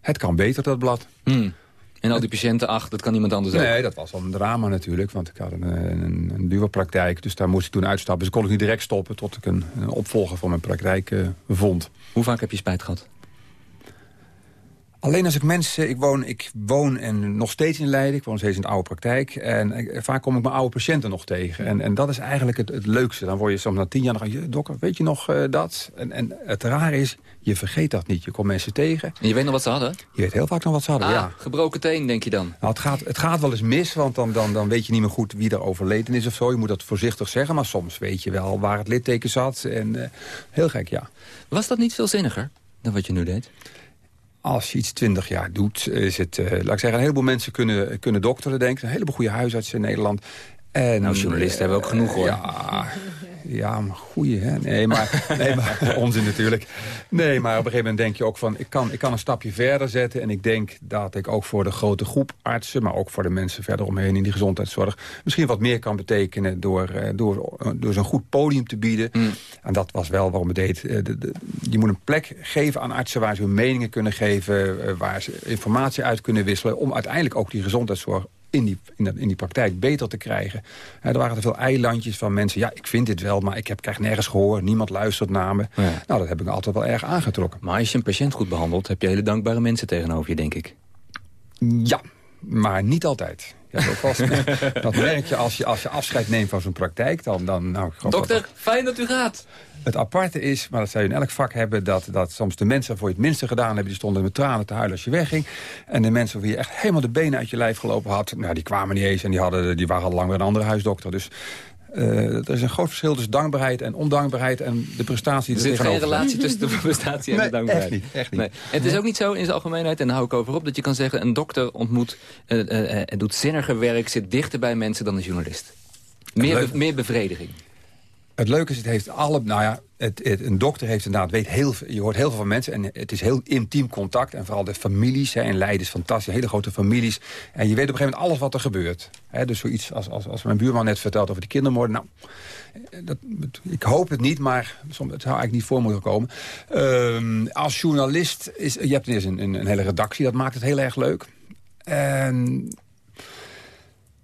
het kan beter dat blad. Hmm. En al die patiënten, ach, dat kan niemand anders doen. Nee, dat was al een drama natuurlijk, want ik had een, een, een duwe praktijk. Dus daar moest ik toen uitstappen. Dus kon ik niet direct stoppen tot ik een, een opvolger van mijn praktijk uh, vond. Hoe vaak heb je spijt gehad? Alleen als ik mensen... Ik woon, ik woon en nog steeds in Leiden. Ik woon steeds in de oude praktijk. En vaak kom ik mijn oude patiënten nog tegen. En, en dat is eigenlijk het, het leukste. Dan word je soms na tien jaar nog... Dokker, weet je nog uh, dat? En, en het rare is, je vergeet dat niet. Je komt mensen tegen. En je weet nog wat ze hadden? Je weet heel vaak nog wat ze hadden, ah, ja. gebroken teen, denk je dan? Nou, het, gaat, het gaat wel eens mis, want dan, dan, dan weet je niet meer goed wie er overleden is of zo. Je moet dat voorzichtig zeggen, maar soms weet je wel waar het litteken zat. En uh, heel gek, ja. Was dat niet veel zinniger dan wat je nu deed? Als je iets twintig jaar doet, is het, uh, laat ik zeggen, een heleboel mensen kunnen, kunnen dokteren, denk ik. Een heleboel goede huisartsen in Nederland. En, nou, journalisten hebben ook genoeg, hoor. Ja, ja, maar goeie, hè? Nee, maar, nee, maar onzin natuurlijk. Nee, maar op een gegeven moment denk je ook van... Ik kan, ik kan een stapje verder zetten. En ik denk dat ik ook voor de grote groep artsen... maar ook voor de mensen verder omheen in die gezondheidszorg... misschien wat meer kan betekenen door, eh, door, door ze een goed podium te bieden. Mm. En dat was wel waarom het deed. Eh, de, de, je moet een plek geven aan artsen waar ze hun meningen kunnen geven... Eh, waar ze informatie uit kunnen wisselen... om uiteindelijk ook die gezondheidszorg in die, in, in die praktijk beter te krijgen. er waren te veel eilandjes van mensen. Ja, ik vind dit wel, maar ik heb, krijg nergens gehoord. Niemand luistert naar me. Nou, dat heb ik altijd wel erg aangetrokken. Maar als je een patiënt goed behandelt... heb je hele dankbare mensen tegenover je, denk ik. Ja, maar niet altijd. Ja, dat, dat merk je als, je als je afscheid neemt van zo'n praktijk. Dan, dan, nou, Dokter, fijn dat u gaat. Het aparte is, maar dat zou je in elk vak hebben... dat, dat soms de mensen voor je het minste gedaan hebben... die stonden met tranen te huilen als je wegging. En de mensen voor wie je echt helemaal de benen uit je lijf gelopen had... Nou, die kwamen niet eens en die, hadden, die waren al lang weer een andere huisdokter. Dus uh, er is een groot verschil tussen dankbaarheid en ondankbaarheid... en de prestatie Er zit geen relatie tussen de prestatie en nee, de dankbaarheid. echt niet. Echt niet. Nee. Het is ook niet zo in zijn algemeenheid, en daar hou ik over op... dat je kan zeggen, een dokter ontmoet, uh, uh, doet zinniger werk... zit dichter bij mensen dan een journalist. Meer, be meer bevrediging. Het leuke is, het heeft alle... Nou ja, het, het, een dokter heeft inderdaad... Weet heel, je hoort heel veel van mensen en het is heel intiem contact. En vooral de families. Hè, en Leiden is fantastisch. Hele grote families. En je weet op een gegeven moment alles wat er gebeurt. Hè, dus zoiets als, als, als mijn buurman net vertelt over de kindermoorden. Nou, dat, ik hoop het niet, maar het zou eigenlijk niet voor moeten komen. Uh, als journalist, is, je hebt eerst een, een, een hele redactie. Dat maakt het heel erg leuk. En...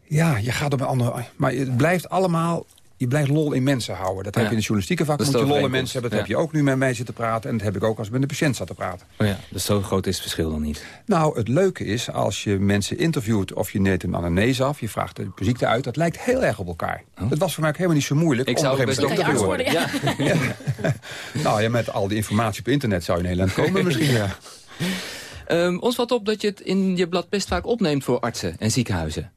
Ja, je gaat op een andere... Maar het blijft allemaal je blijft lol in mensen houden. Dat heb je in de journalistieke vak. moet je lol in mensen hebben. Dat heb je ook nu met mij zitten praten. En dat heb ik ook als ik met de patiënt zat te praten. Oh ja, dus zo groot is het verschil dan niet? Nou, het leuke is, als je mensen interviewt... of je neemt een anamnese af, je vraagt de ziekte uit... dat lijkt heel erg op elkaar. Oh. Dat was voor mij ook helemaal niet zo moeilijk. Ik zou best ook te worden, ja. ja. nou ja, met al die informatie op internet zou je in Nederland komen misschien, ja. Um, ons valt op dat je het in je blad best vaak opneemt voor artsen en ziekenhuizen.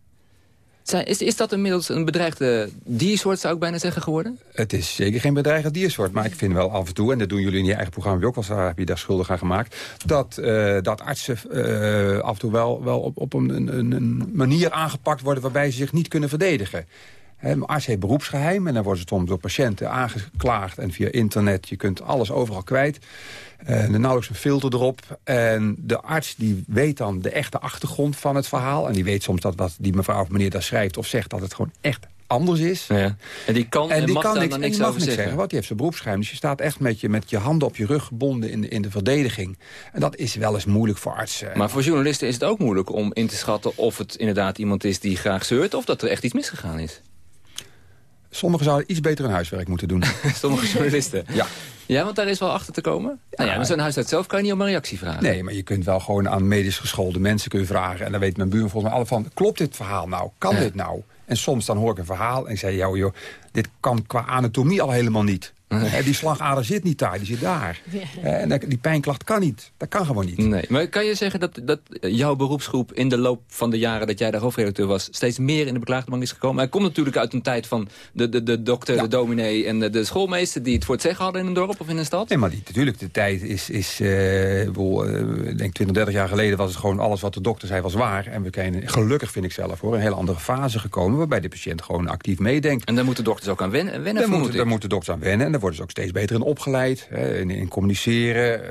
Is, is dat inmiddels een bedreigde diersoort, zou ik bijna zeggen, geworden? Het is zeker geen bedreigde diersoort. Maar ik vind wel af en toe, en dat doen jullie in je eigen programma ook wel, heb je daar schuldig aan gemaakt, dat, uh, dat artsen uh, af en toe wel, wel op, op een, een, een manier aangepakt worden waarbij ze zich niet kunnen verdedigen. Een arts heeft beroepsgeheim en dan worden ze soms door patiënten aangeklaagd. En via internet, je kunt alles overal kwijt. En er nauwelijks een filter erop. En de arts die weet dan de echte achtergrond van het verhaal. En die weet soms dat wat die mevrouw of meneer daar schrijft of zegt... dat het gewoon echt anders is. Ja. En die kan en, die mag kan niks, en niks mag over niks zeggen. zeggen. Want die heeft zijn beroepsgeheim. Dus je staat echt met je, met je handen op je rug gebonden in de, in de verdediging. En dat is wel eens moeilijk voor artsen. Maar voor journalisten is het ook moeilijk om in te schatten... of het inderdaad iemand is die graag zeurt... of dat er echt iets misgegaan is. Sommigen zouden iets beter hun huiswerk moeten doen. Sommige journalisten? Ja. Ja, want daar is wel achter te komen? Ja, nou ja, zo'n huisarts zelf kan je niet om een reactie vragen. Nee, maar je kunt wel gewoon aan medisch geschoolde mensen kunnen vragen. En dan weet mijn buurman volgens mij alle van, klopt dit verhaal nou? Kan ja. dit nou? En soms dan hoor ik een verhaal en ik zeg, joh, joh, dit kan qua anatomie al helemaal niet. Die slagader zit niet daar, die zit daar. En die pijnklacht kan niet. Dat kan gewoon niet. Nee. Maar kan je zeggen dat, dat jouw beroepsgroep in de loop van de jaren dat jij de hoofdredacteur was... steeds meer in de beklaagde is gekomen? Hij komt natuurlijk uit een tijd van de, de, de dokter, de dominee en de, de, schoolmeester... die het voor het zeggen hadden in een dorp of in een stad? Nee, maar die, natuurlijk, de tijd is... is uh, ik denk 20, 30 jaar geleden was het gewoon alles wat de dokter zei was waar. En we zijn gelukkig, vind ik zelf, hoor, een hele andere fase gekomen... waarbij de patiënt gewoon actief meedenkt. En daar moeten dokters ook aan wennen, wennen daar, moeten, daar moeten dokters aan wennen en daar worden ze ook steeds beter in opgeleid. Hè, in, in, communiceren,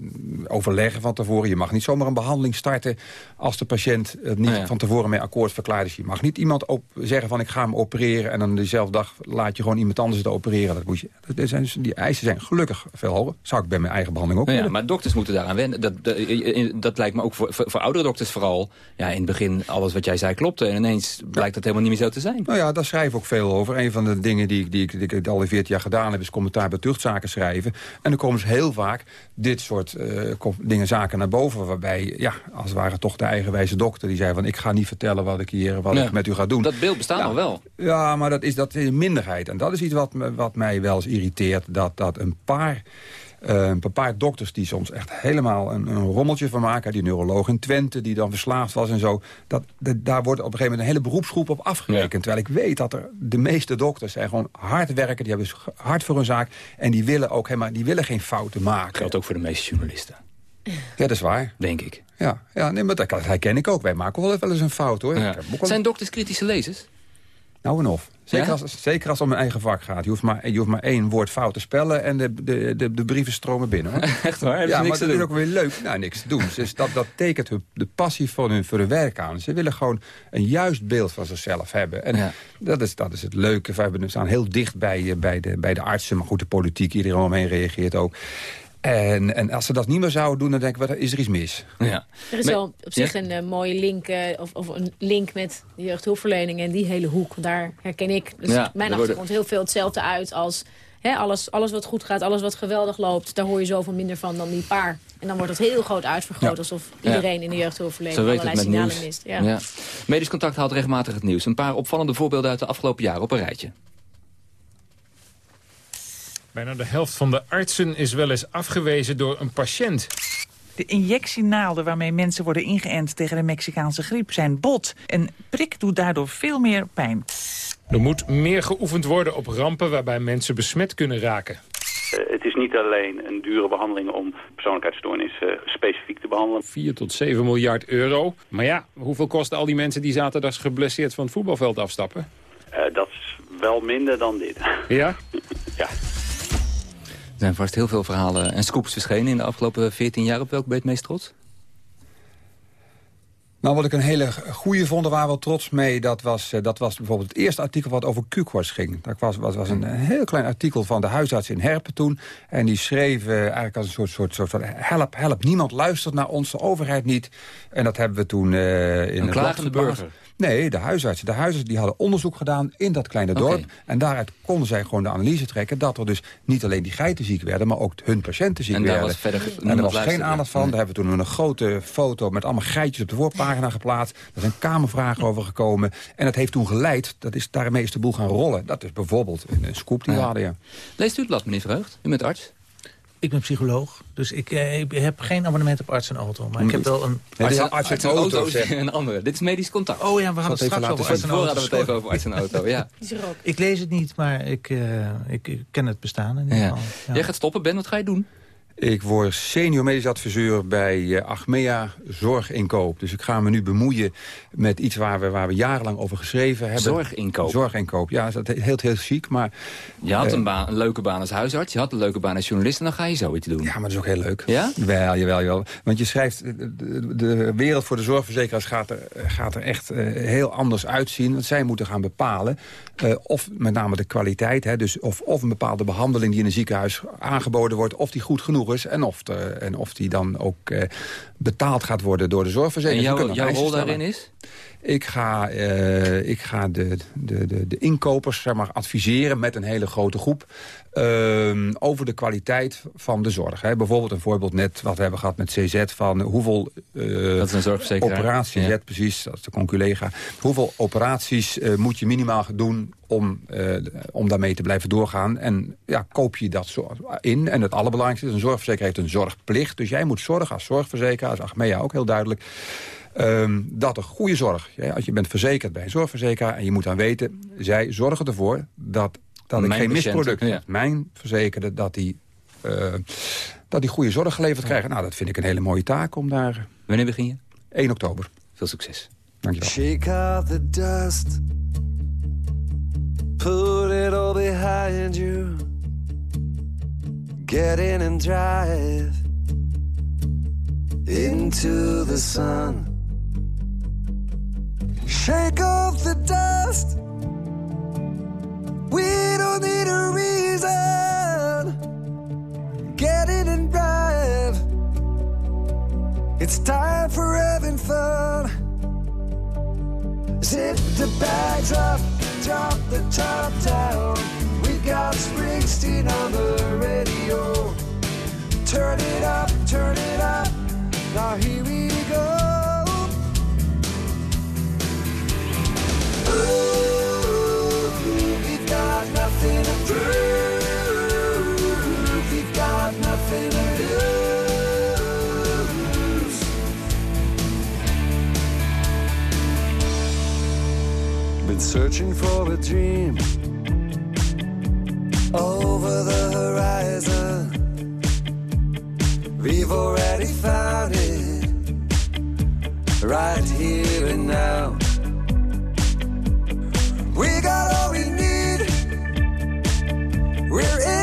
uh, overleggen van tevoren. Je mag niet zomaar een behandeling starten als de patiënt het niet van tevoren mee akkoord verklaart. Dus je mag niet iemand op zeggen van ik ga hem opereren... en dan dezelfde dag laat je gewoon iemand anders het opereren. Dat moet je, dat zijn, dus, die eisen zijn gelukkig veel hoger. Zou ik bij mijn eigen behandeling ook ja, Maar dokters moeten daaraan wennen. Dat, dat, dat lijkt me ook voor, voor, oudere dokters vooral. Ja, in het begin, alles wat jij zei klopte. En ineens blijkt dat helemaal niet meer zo te zijn. Nou ja, daar schrijf ik ook veel over. Een van de dingen die, die, die, die ik al die 14 jaar gedaan heb... is commentaar bij tuchtzaken schrijven. En dan komen ze heel vaak dit soort uh, dingen, zaken naar boven... waarbij, ja, als het ware toch de eigenwijze dokter... die zei van, ik ga niet vertellen wat ik hier wat ik met u ga doen. Dat beeld bestaat nog wel. Ja, maar dat is, dat is een minderheid. En dat is iets wat, wat mij wel eens irriteert. Dat, dat een paar... Uh, een paar dokters die soms echt helemaal een, een, rommeltje van maken. Die neuroloog in Twente, die dan verslaafd was en zo. Dat, daar wordt op een gegeven moment een hele beroepsgroep op afgerekend. Terwijl ik weet dat er de meeste dokters zijn gewoon hard werken. Die hebben hard voor hun zaak. En die willen ook helemaal, die willen geen fouten maken. Dat geldt ook voor de meeste journalisten. Ja, dat is waar. Denk ik. Ja, ja nee, maar dat herken ik ook. Wij maken wel eens een fout, hoor. Ja. Zijn dokters kritische lezers? Nou en of. Zeker, als, zeker als het om mijn eigen vak gaat. Je hoeft maar, je hoeft maar één woord fout te spellen en de, de, de, de brieven stromen binnen. Hoor. Echt waar? Ja, maar dat is ook weer leuk. Nou, niks te doen. Dus dat, dat tekent de passie van hun voor hun werk aan. Ze willen gewoon een juist beeld van zichzelf hebben. En dat, is, dat is het leuke. We staan heel dicht bij, bij, de, bij de artsen. Maar goed, de politiek, iedereen omheen reageert ook. En, en als ze dat niet meer zouden doen, dan denk ik, is er iets mis. Ja. Er is wel op zich een uh, mooie link, uh, of, of, een link met de jeugdhulpverlening en die hele hoek. Daar herken ik, dus ja, mijn achtergrond, heel veel hetzelfde uit als... Hè, alles, alles wat goed gaat, alles wat geweldig loopt, daar hoor je zoveel minder van dan die paar. En dan wordt het heel groot uitvergroot, alsof iedereen in de jeugdhulpverlening allerlei signalen mist. Ja. Medisch contact haalt regelmatig het nieuws. Een paar opvallende voorbeelden uit de afgelopen jaren op een rijtje. Bijna de helft van de artsen is wel eens afgewezen door een patiënt. De injectienaalden waarmee mensen worden ingeënt tegen de Mexicaanse griep zijn bot. Een prik doet daardoor veel meer pijn. Er moet meer geoefend worden op rampen waarbij mensen besmet kunnen raken. Uh, het is niet alleen een dure behandeling om persoonlijkheidsstoornissen uh, specifiek te behandelen. 4 tot 7 miljard euro. Maar ja, hoeveel kosten al die mensen die zaterdags geblesseerd van het voetbalveld afstappen? Uh, dat is wel minder dan dit. Ja? ja. Er zijn vast heel veel verhalen en scoops verschenen in de afgelopen 14 jaar. Op welk ben je het meest trots? Nou, wat ik een hele goede vond, waar we wel trots mee... Dat was, dat was bijvoorbeeld het eerste artikel wat over Q-koorts ging. Dat was, was, was een heel klein artikel van de huisarts in Herpen toen. En die schreef eigenlijk als een soort, soort, soort, soort help, help. Niemand luistert naar ons, de overheid niet. En dat hebben we toen uh, in een klagende burger. Nee, de huisartsen. De huisartsen die hadden onderzoek gedaan in dat kleine dorp. En daaruit konden zij gewoon de analyse trekken... dat er dus niet alleen die geiten ziek werden... maar ook hun patiënten ziek en werden. Was verder en er was geen aandacht van. Daar hebben we toen een grote foto met allemaal geitjes op de voorpagina geplaatst. Er zijn kamervragen over gekomen. En dat heeft toen geleid, dat is, daarmee is de boel gaan rollen. Dat is bijvoorbeeld een, scoop die we hadden, ja. Leest u het blad, meneer Verheugd? U bent arts? Ik ben psycholoog, dus ik, eh, ik, heb geen abonnement op arts en auto. Maar ik heb wel een... arts, en, arts, en auto, auto een andere. Dit is medisch contact. Oh ja, we gaan het straks over arts en auto. hadden we het even over arts en auto, ja. ik lees het niet, maar ik, uh, ik, ik, ken het bestaan in ieder geval. Ja. Jij gaat stoppen, Ben, wat ga je doen? Ik word senior medisch adviseur bij uh, Achmea Zorginkoop. Dus ik ga me nu bemoeien met iets waar we, waar we jarenlang over geschreven hebben. Zorginkoop? Zorginkoop, ja. Dat is heel, heel chic, maar... Je had uh, een, baan, een, leuke baan als huisarts, je had een leuke baan als journalist... en dan ga je zoiets doen. Ja, maar dat is ook heel leuk. Ja? Wel, jawel, jawel. Want je schrijft... De, de wereld voor de zorgverzekeraars gaat er, gaat er echt uh, heel anders uitzien. Want zij moeten gaan bepalen of met name de kwaliteit... Hè, dus of, of een bepaalde behandeling die in een ziekenhuis aangeboden wordt... of die goed genoeg is en of, de, en of die dan ook uh, betaald gaat worden door de zorgverzekering. En jouw, jouw rol daarin is? Ik ga, uh, ik ga de, de, de, de inkopers zeg maar, adviseren met een hele grote groep... Uh, over de kwaliteit van de zorg. Hè. Bijvoorbeeld een voorbeeld net wat we hebben gehad met CZ... van hoeveel uh, dat is een operaties, ja. precies, dat is de conculega... hoeveel operaties uh, moet je minimaal doen om, om daarmee te blijven doorgaan. En ja, koop je dat in. En het allerbelangrijkste is, een zorgverzekeraar heeft een zorgplicht. Dus jij moet zorgen als zorgverzekeraar, als Achmea ook heel duidelijk... Um, dat er goede zorg. Ja, als je bent verzekerd bij een zorgverzekeraar en je moet dan weten... zij zorgen ervoor dat, dat ik geen misproduct heb. Mijn verzekerde dat die, uh, dat die goede zorg geleverd ja. krijgen. Nou, dat vind ik een hele mooie taak om daar... Wanneer begin je? 1 oktober. Veel succes. Dankjewel. Shake out the dust. Put it all behind you. Get in and drive. Into the sun. Shake off the dust. We don't need a reason. Get in and drive. It's time for having fun. Zip the bags up, drop the top down. We got Springsteen on the radio. Turn it up, turn it up. Now here we go. Ooh, searching for a dream over the horizon. We've already found it right here and now. We got all we need. We're in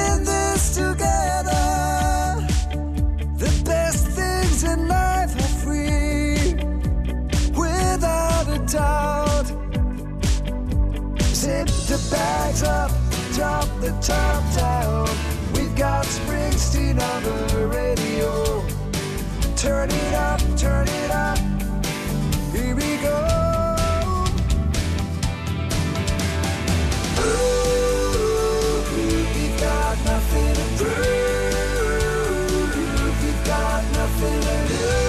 bags up, drop the top down. We've got Springsteen on the radio. Turn it up, turn it up. Here we go. Ooh, we've got nothing to prove. We've got nothing to lose.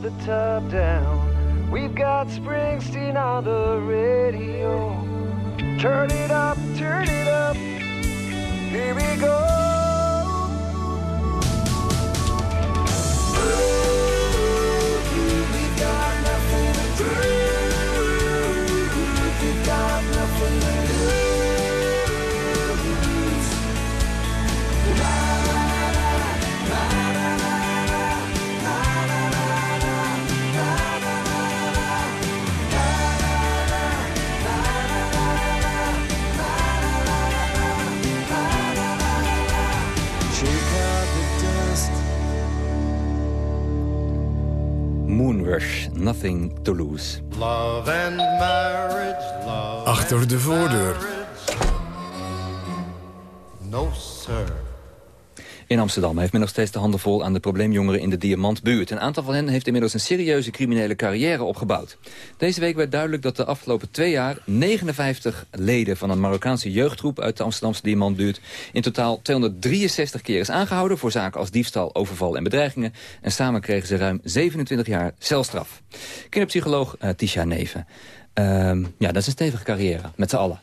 The top down. We've got Springsteen on the radio. Turn it up, turn it up. Here we go. Nothing to Lose. Love and marriage, love Achter de voordeur. In Amsterdam heeft men nog steeds de handen vol aan de probleemjongeren in de Diamantbuurt. Een aantal van hen heeft inmiddels een serieuze criminele carrière opgebouwd. Deze week werd duidelijk dat de afgelopen twee jaar 59 leden van een Marokkaanse jeugdgroep uit de Amsterdamse Diamantbuurt in totaal 263 keer is aangehouden voor zaken als diefstal, overval en bedreigingen. En samen kregen ze ruim 27 jaar celstraf. Kinderpsycholoog uh, Tisha Neven. Ehm, ja, dat is een stevige carrière, met z'n allen.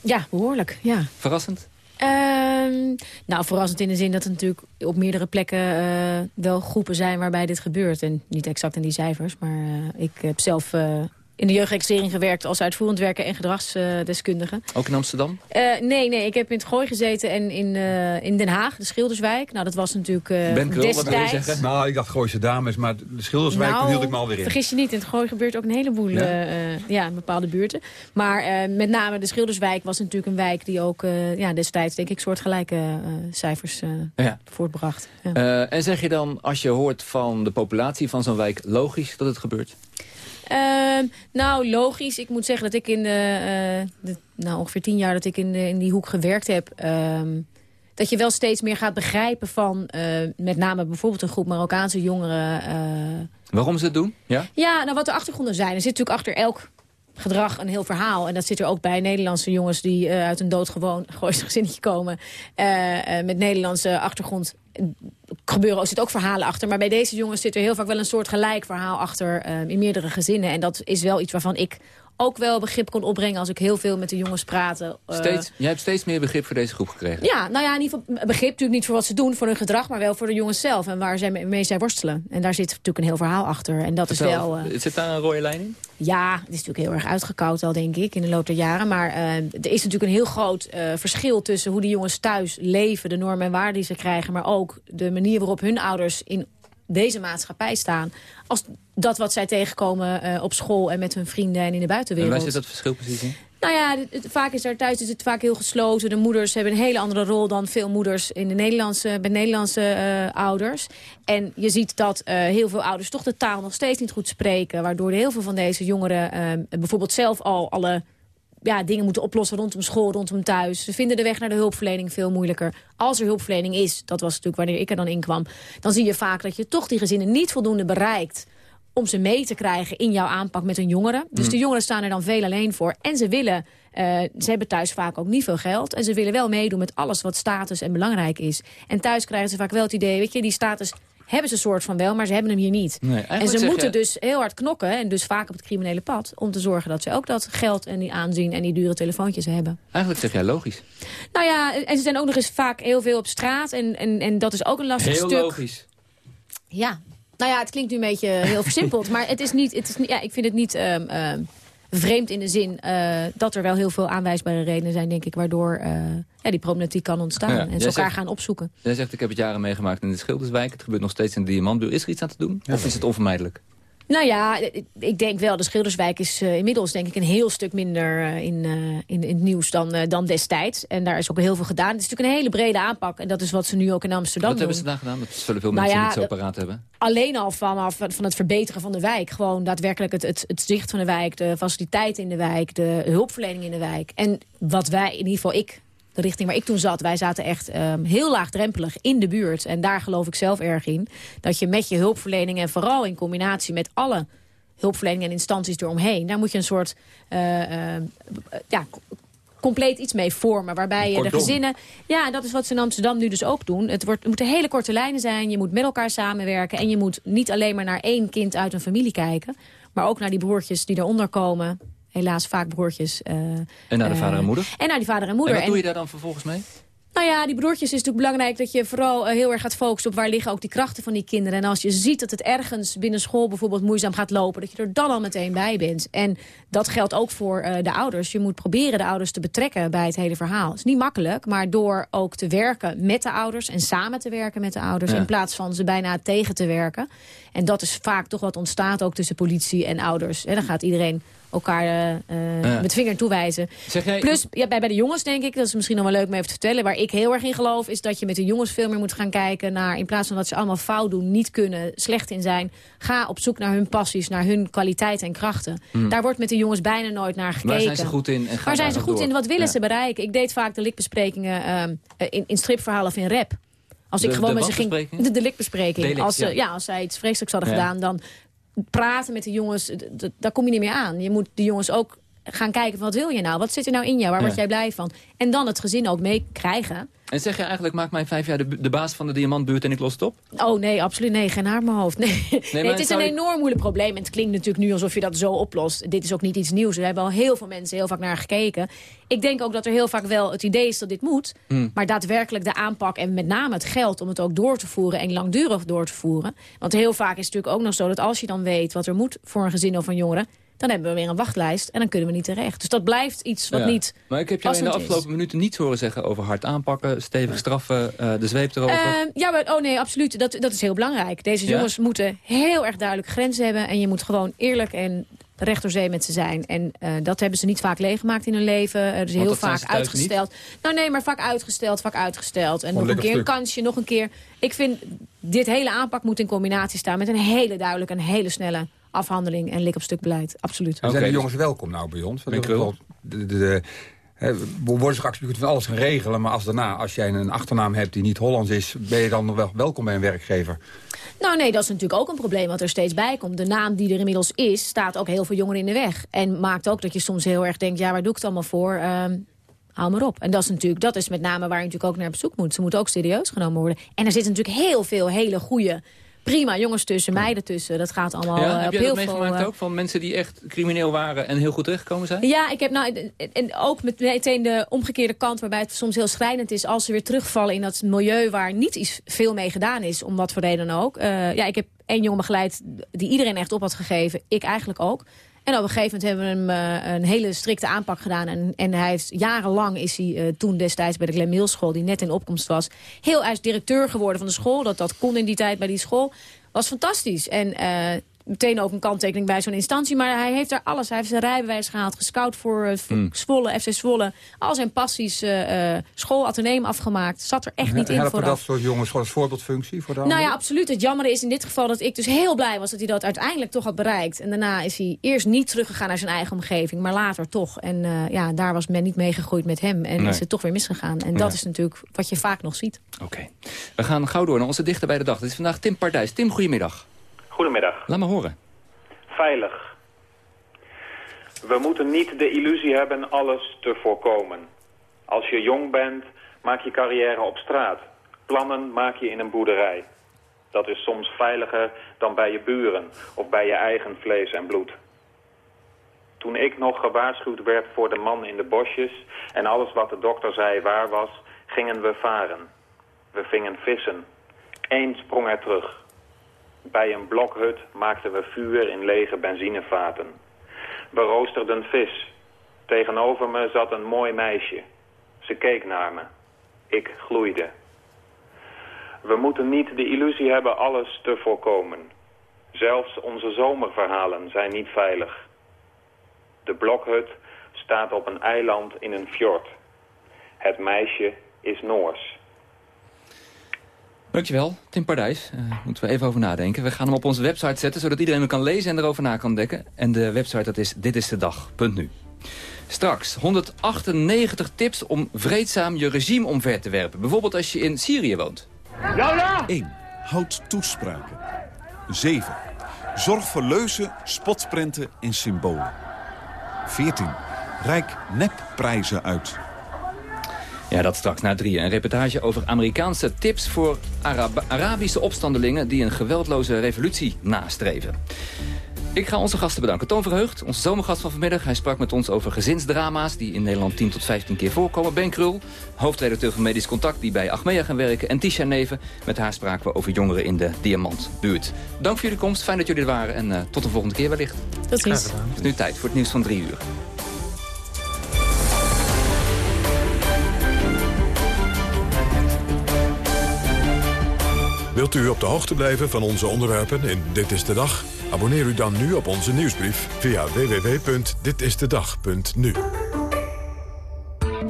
Ja, behoorlijk, ja. Verrassend? Ehm, nou, verrassend in de zin dat er natuurlijk op meerdere plekken eh, wel groepen zijn waarbij dit gebeurt. En niet exact in die cijfers, maar eh, ik heb zelf eh, in de jeugdregistrering gewerkt als uitvoerend werker en gedragsdeskundige. Ook in Amsterdam? Uh, nee, nee, ik heb in het Gooi gezeten en in, uh, in Den Haag, de Schilderswijk. Nou, dat was natuurlijk uh, ben Krul, destijds... wat wil je zeggen? Nou, ik dacht Gooise dames, maar de Schilderswijk nou, hield ik me alweer in. vergis je niet, in het Gooi gebeurt ook een heleboel ja? ja in bepaalde buurten. Maar met name de Schilderswijk was natuurlijk een wijk die ook ja, destijds, denk ik, soortgelijke cijfers ja. voortbracht. Ja. en zeg je dan, als je hoort van de populatie van zo'n wijk, logisch dat het gebeurt? Uh, nou, logisch. Ik moet zeggen dat ik in de, de, nou, ongeveer tien jaar dat ik in, de, in die hoek gewerkt heb... Uh, dat je wel steeds meer gaat begrijpen van uh, met name bijvoorbeeld een groep Marokkaanse jongeren... Waarom ze het doen? Ja, ja nou, wat de achtergronden zijn. Er zit natuurlijk achter elk gedrag een heel verhaal. En dat zit er ook bij Nederlandse jongens die uh, uit een doodgewoon gezinnetje komen. Met Nederlandse achtergrond gebeuren, er zitten ook verhalen achter. Maar bij deze jongens zit er heel vaak wel een soort gelijk verhaal achter in meerdere gezinnen. En dat is wel iets waarvan ik ook wel begrip kon opbrengen als ik heel veel met de jongens praatte. Steeds, jij hebt steeds meer begrip voor deze groep gekregen? Ja, nou ja, in ieder geval begrip natuurlijk niet voor wat ze doen, voor hun gedrag, maar wel voor de jongens zelf en waar zij mee zij worstelen. En daar zit natuurlijk een heel verhaal achter. En dat Vertel, is wel. Uh, zit daar een rode lijn in? Ja, het is natuurlijk heel erg uitgekoud al, denk ik, in de loop der jaren. Maar uh, er is natuurlijk een heel groot uh, verschil tussen hoe die jongens thuis leven, de normen en waarden die ze krijgen, maar ook de manier waarop hun ouders in deze maatschappij staan... als dat wat zij tegenkomen uh, op school en met hun vrienden en in de buitenwereld. En waar zit dat verschil precies in? Nou ja, het, het, vaak is daar thuis is het vaak heel gesloten. De moeders hebben een hele andere rol dan veel moeders in de Nederlandse, bij Nederlandse uh, ouders. En je ziet dat uh, heel veel ouders toch de taal nog steeds niet goed spreken. Waardoor heel veel van deze jongeren bijvoorbeeld zelf al alle ja, dingen moeten oplossen rondom school, rondom thuis. Ze vinden de weg naar de hulpverlening veel moeilijker. Als er hulpverlening is, dat was natuurlijk wanneer ik er dan in kwam... dan zie je vaak dat je toch die gezinnen niet voldoende bereikt om ze mee te krijgen in jouw aanpak met hun jongeren. Dus Mm. de jongeren staan er dan veel alleen voor. En ze willen, uh, ze hebben thuis vaak ook niet veel geld. En ze willen wel meedoen met alles wat status en belangrijk is. En thuis krijgen ze vaak wel het idee, weet je, die status hebben ze soort van wel, maar ze hebben hem hier niet. Nee, en ze moeten je... dus heel hard knokken, en dus vaak op het criminele pad... om te zorgen dat ze ook dat geld en die aanzien en die dure telefoontjes hebben. Eigenlijk zeg jij logisch. Nou ja, en ze zijn ook nog eens vaak heel veel op straat... en, en, en dat is ook een lastig heel stuk. logisch. Ja, nou ja, het klinkt nu een beetje heel versimpeld... maar het is niet, het is niet, ja, ik vind het niet... Um, um, vreemd in de zin uh, dat er wel heel veel aanwijsbare redenen zijn, denk ik... waardoor uh, ja, die problematiek kan ontstaan ja, en ze elkaar zegt, gaan opzoeken. Jij zegt, ik heb het jaren meegemaakt in de Schilderswijk. Het gebeurt nog steeds in de Diamantbuur. Is er iets aan te doen? Ja. Of is het onvermijdelijk? Nou ja, ik denk wel, de Schilderswijk is uh, inmiddels denk ik een heel stuk minder uh, in, uh, in, in, het nieuws dan, dan destijds. En daar is ook heel veel gedaan. Het is natuurlijk een hele brede aanpak. En dat is wat ze nu ook in Amsterdam wat doen. Wat hebben ze daar gedaan? Dat zullen veel nou mensen ja, niet zo paraat hebben. Alleen al vanaf van het verbeteren van de wijk. Gewoon daadwerkelijk het, het, het zicht van de wijk, de faciliteiten in de wijk, de hulpverlening in de wijk. En wat wij, in ieder geval ik, de richting waar ik toen zat. Wij zaten echt um, heel laagdrempelig in de buurt. En daar geloof ik zelf erg in. Dat je met je hulpverlening en vooral in combinatie met alle hulpverlening en instanties eromheen. Daar moet je een soort uh, uh, ja, compleet iets mee vormen. Waarbij je de gezinnen... Ja, dat is wat ze in Amsterdam nu dus ook doen. Het, wordt, het moeten hele korte lijnen zijn. Je moet met elkaar samenwerken. En je moet niet alleen maar naar één kind uit een familie kijken. Maar ook naar die broertjes die eronder komen. Helaas vaak broertjes. Uh, en naar de vader en moeder? En naar die vader en moeder. En wat doe je daar dan vervolgens mee? Nou ja, die broertjes is natuurlijk belangrijk dat je vooral uh, heel erg gaat focussen op waar liggen ook die krachten van die kinderen. En als je ziet dat het ergens binnen school bijvoorbeeld moeizaam gaat lopen, dat je er dan al meteen bij bent. En dat geldt ook voor de ouders. Je moet proberen de ouders te betrekken bij het hele verhaal. Het is niet makkelijk, maar door ook te werken met de ouders en samen te werken met de ouders, ja. in plaats van ze bijna tegen te werken. En dat is vaak toch wat ontstaat ook tussen politie en ouders. En dan gaat iedereen elkaar uh, ja. met vinger toewijzen. Jij... Plus, ja, bij, bij de jongens denk ik, dat is misschien nog wel leuk om even te vertellen... waar ik heel erg in geloof, is dat je met de jongens veel meer moet gaan kijken... naar, in plaats van dat ze allemaal fout doen, niet kunnen, slecht in zijn... ga op zoek naar hun passies, naar hun kwaliteiten en krachten. Mm. Daar wordt met de jongens bijna nooit naar gekeken. Waar zijn ze goed in? En waar zijn ze goed door? in? Wat willen ja. ze bereiken? Ik deed vaak de likbesprekingen um, in, in stripverhalen of in rap... Als ik gewoon de met ze ging. De delikbespreking. Delix, als, ze, ja. ja. als zij iets vreselijks hadden ja. gedaan, dan praten met de jongens. Daar kom je niet meer aan. Je moet de jongens ook gaan kijken van wat wil je nou? Wat zit er nou in jou? Waar word jij blij van? En dan het gezin ook meekrijgen. En zeg je eigenlijk, maak mij vijf jaar de, de baas van de diamantbuurt en ik los het op? Oh nee, absoluut nee. Geen haar op mijn hoofd. Nee. nee, nee het is een enorm moeilijk probleem. En het klinkt natuurlijk nu alsof je dat zo oplost. Dit is ook niet iets nieuws. Er hebben al heel veel mensen heel vaak naar gekeken. Ik denk ook dat er heel vaak wel het idee is dat dit moet. Hmm. Maar daadwerkelijk de aanpak en met name het geld om het ook door te voeren en langdurig door te voeren. Want heel vaak is het natuurlijk ook nog zo dat als je dan weet wat er moet voor een gezin of een jongere dan hebben we weer een wachtlijst en dan kunnen we niet terecht. Dus dat blijft iets wat Ja. niet Maar ik heb jou in de is. afgelopen minuten niets horen zeggen over hard aanpakken, stevig straffen, eh, de zweep erover. Ehm, ja, maar, oh nee, absoluut. Dat, dat is heel belangrijk. Deze Ja? jongens moeten heel erg duidelijk grenzen hebben. En je moet gewoon eerlijk en recht door zee met ze zijn. En eh, dat hebben ze niet vaak leeggemaakt in hun leven. Er is Want heel vaak uitgesteld. Nou nee, maar vaak uitgesteld, vaak uitgesteld. En nog een keer een kansje, nog een keer. Ik vind, dit hele aanpak moet in combinatie staan... met een hele duidelijke en hele snelle afhandeling en lik op stuk beleid. Absoluut. En zijn de jongens welkom nou bij ons? Want wel- de, de, we worden straks van alles gaan regelen, maar als daarna, als jij een achternaam hebt die niet Hollands is, ben je dan nog wel welkom bij een werkgever? Nou nee, dat is natuurlijk ook een probleem wat er steeds bij komt. De naam die er inmiddels is, staat ook heel veel jongeren in de weg. En maakt ook dat je soms heel erg denkt, ja, waar doe ik het allemaal voor? Ehm hou maar op. En dat is natuurlijk, dat is met name waar je natuurlijk ook naar op zoek moet. Ze moeten ook serieus genomen worden. En er zitten natuurlijk heel veel hele goede, prima jongens tussen, meiden tussen. Dat gaat allemaal ja, eh, heb op jij heel dat veel... meegemaakt eh, ook? Van mensen die echt crimineel waren en heel goed terechtgekomen zijn? ja, ik heb nou en- ook met meteen de omgekeerde kant, waarbij het soms heel schrijnend is als ze weer terugvallen in dat milieu waar niet iets veel mee gedaan is, om wat voor reden dan ook. Eh, ja, ik heb één jongen begeleid die iedereen echt op had gegeven, ik eigenlijk ook. En op een gegeven moment hebben we hem eh, een hele strikte aanpak gedaan. En, en hij heeft jarenlang is hij eh, toen destijds bij de Glen Mills school, die net in opkomst was, heel is directeur geworden van de school. Dat dat kon in die tijd bij die school. Was fantastisch. En eh, meteen ook een kanttekening bij zo'n instantie. Maar hij heeft daar alles. Hij heeft zijn rijbewijs gehaald, gescout voor eh, Hmm. Zwolle, FC Zwolle. Al zijn passies, eh eh school, ateneem afgemaakt. Zat er echt niet in vooraf. dat soort jongens gewoon als voorbeeldfunctie voor de Nou ja, absoluut. Het jammer is in dit geval dat ik dus heel blij was dat hij dat uiteindelijk toch had bereikt. En daarna is hij eerst niet teruggegaan naar zijn eigen omgeving, maar later toch. En eh, ja, daar was men niet meegegroeid met hem. En Nee. is het toch weer misgegaan. En dat is natuurlijk wat je vaak nog ziet. Oké. We gaan gauw door naar onze dichter bij de dag. Dit is vandaag Tim Pardijs. Tim, goedemiddag. Goedemiddag. Laat me horen. Veilig. We moeten niet de illusie hebben alles te voorkomen. Als je jong bent, maak je carrière op straat. Plannen maak je in een boerderij. Dat is soms veiliger dan bij je buren of bij je eigen vlees en bloed. Toen ik nog gewaarschuwd werd voor de man in de bosjes en alles wat de dokter zei waar was, gingen we varen. We vingen vissen. Eén sprong er terug. Bij een blokhut maakten we vuur in lege benzinevaten. We roosterden vis. Tegenover me zat een mooi meisje. Ze keek naar me. Ik gloeide. We moeten niet de illusie hebben alles te voorkomen. Zelfs onze zomerverhalen zijn niet veilig. De blokhut staat op een eiland in een fjord. Het meisje is Noors. Dankjewel, Tim Pardijs. Eh moeten we even over nadenken. We gaan hem op onze website zetten, zodat iedereen hem kan lezen en erover na kan denken. En de website dat is ditistedag.nu. Straks 198 tips om vreedzaam je regime omver te werpen. Bijvoorbeeld als je in Syrië woont. 1. Houd toespraken. 7. Zorg voor leuzen, spotprenten en symbolen. 14. Rijk nepprijzen uit. Ja, dat straks na drieën. Een reportage over Amerikaanse tips voor Arab- Arabische opstandelingen... die een geweldloze revolutie nastreven. Ik ga onze gasten bedanken. Toon Verheugd, onze zomergast van vanmiddag. Hij sprak met ons over gezinsdrama's die in Nederland 10 tot 15 keer voorkomen. Ben Krul, hoofdredacteur van Medisch Contact die bij Achmea gaan werken. En Tisha Neven, met haar spraken we over jongeren in de Diamantbuurt. Dank voor jullie komst, fijn dat jullie er waren en eh, tot de volgende keer wellicht. Tot ziens. Het is nu tijd voor het nieuws van drie uur. Wilt u op de hoogte blijven van onze onderwerpen in Dit is de Dag? Abonneer u dan nu op onze nieuwsbrief via www.ditistedag.nu.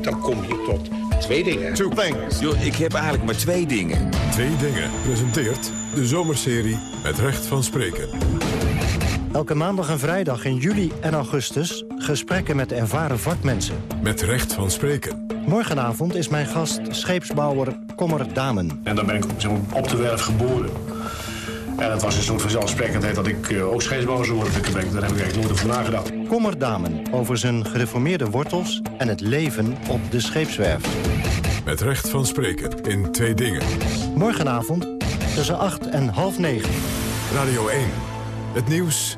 Dan kom je tot twee dingen. Two things. Yo, ik heb eigenlijk maar twee dingen. Twee dingen presenteert de zomerserie met recht van spreken. Elke maandag en vrijdag in juli en augustus gesprekken met ervaren vakmensen. Met recht van spreken. Morgenavond is mijn gast scheepsbouwer Kommer Damen. En dan ben ik zeg maar, op de werf geboren. En het was een soort vanzelfsprekendheid dat ik eh, ook scheepsbouwer zou worden. Daar heb ik eigenlijk nooit over nagedacht. Kommer Damen over zijn gereformeerde wortels en het leven op de scheepswerf. Met recht van spreken in twee dingen. Morgenavond tussen 8 en half 9. Radio 1. Het nieuws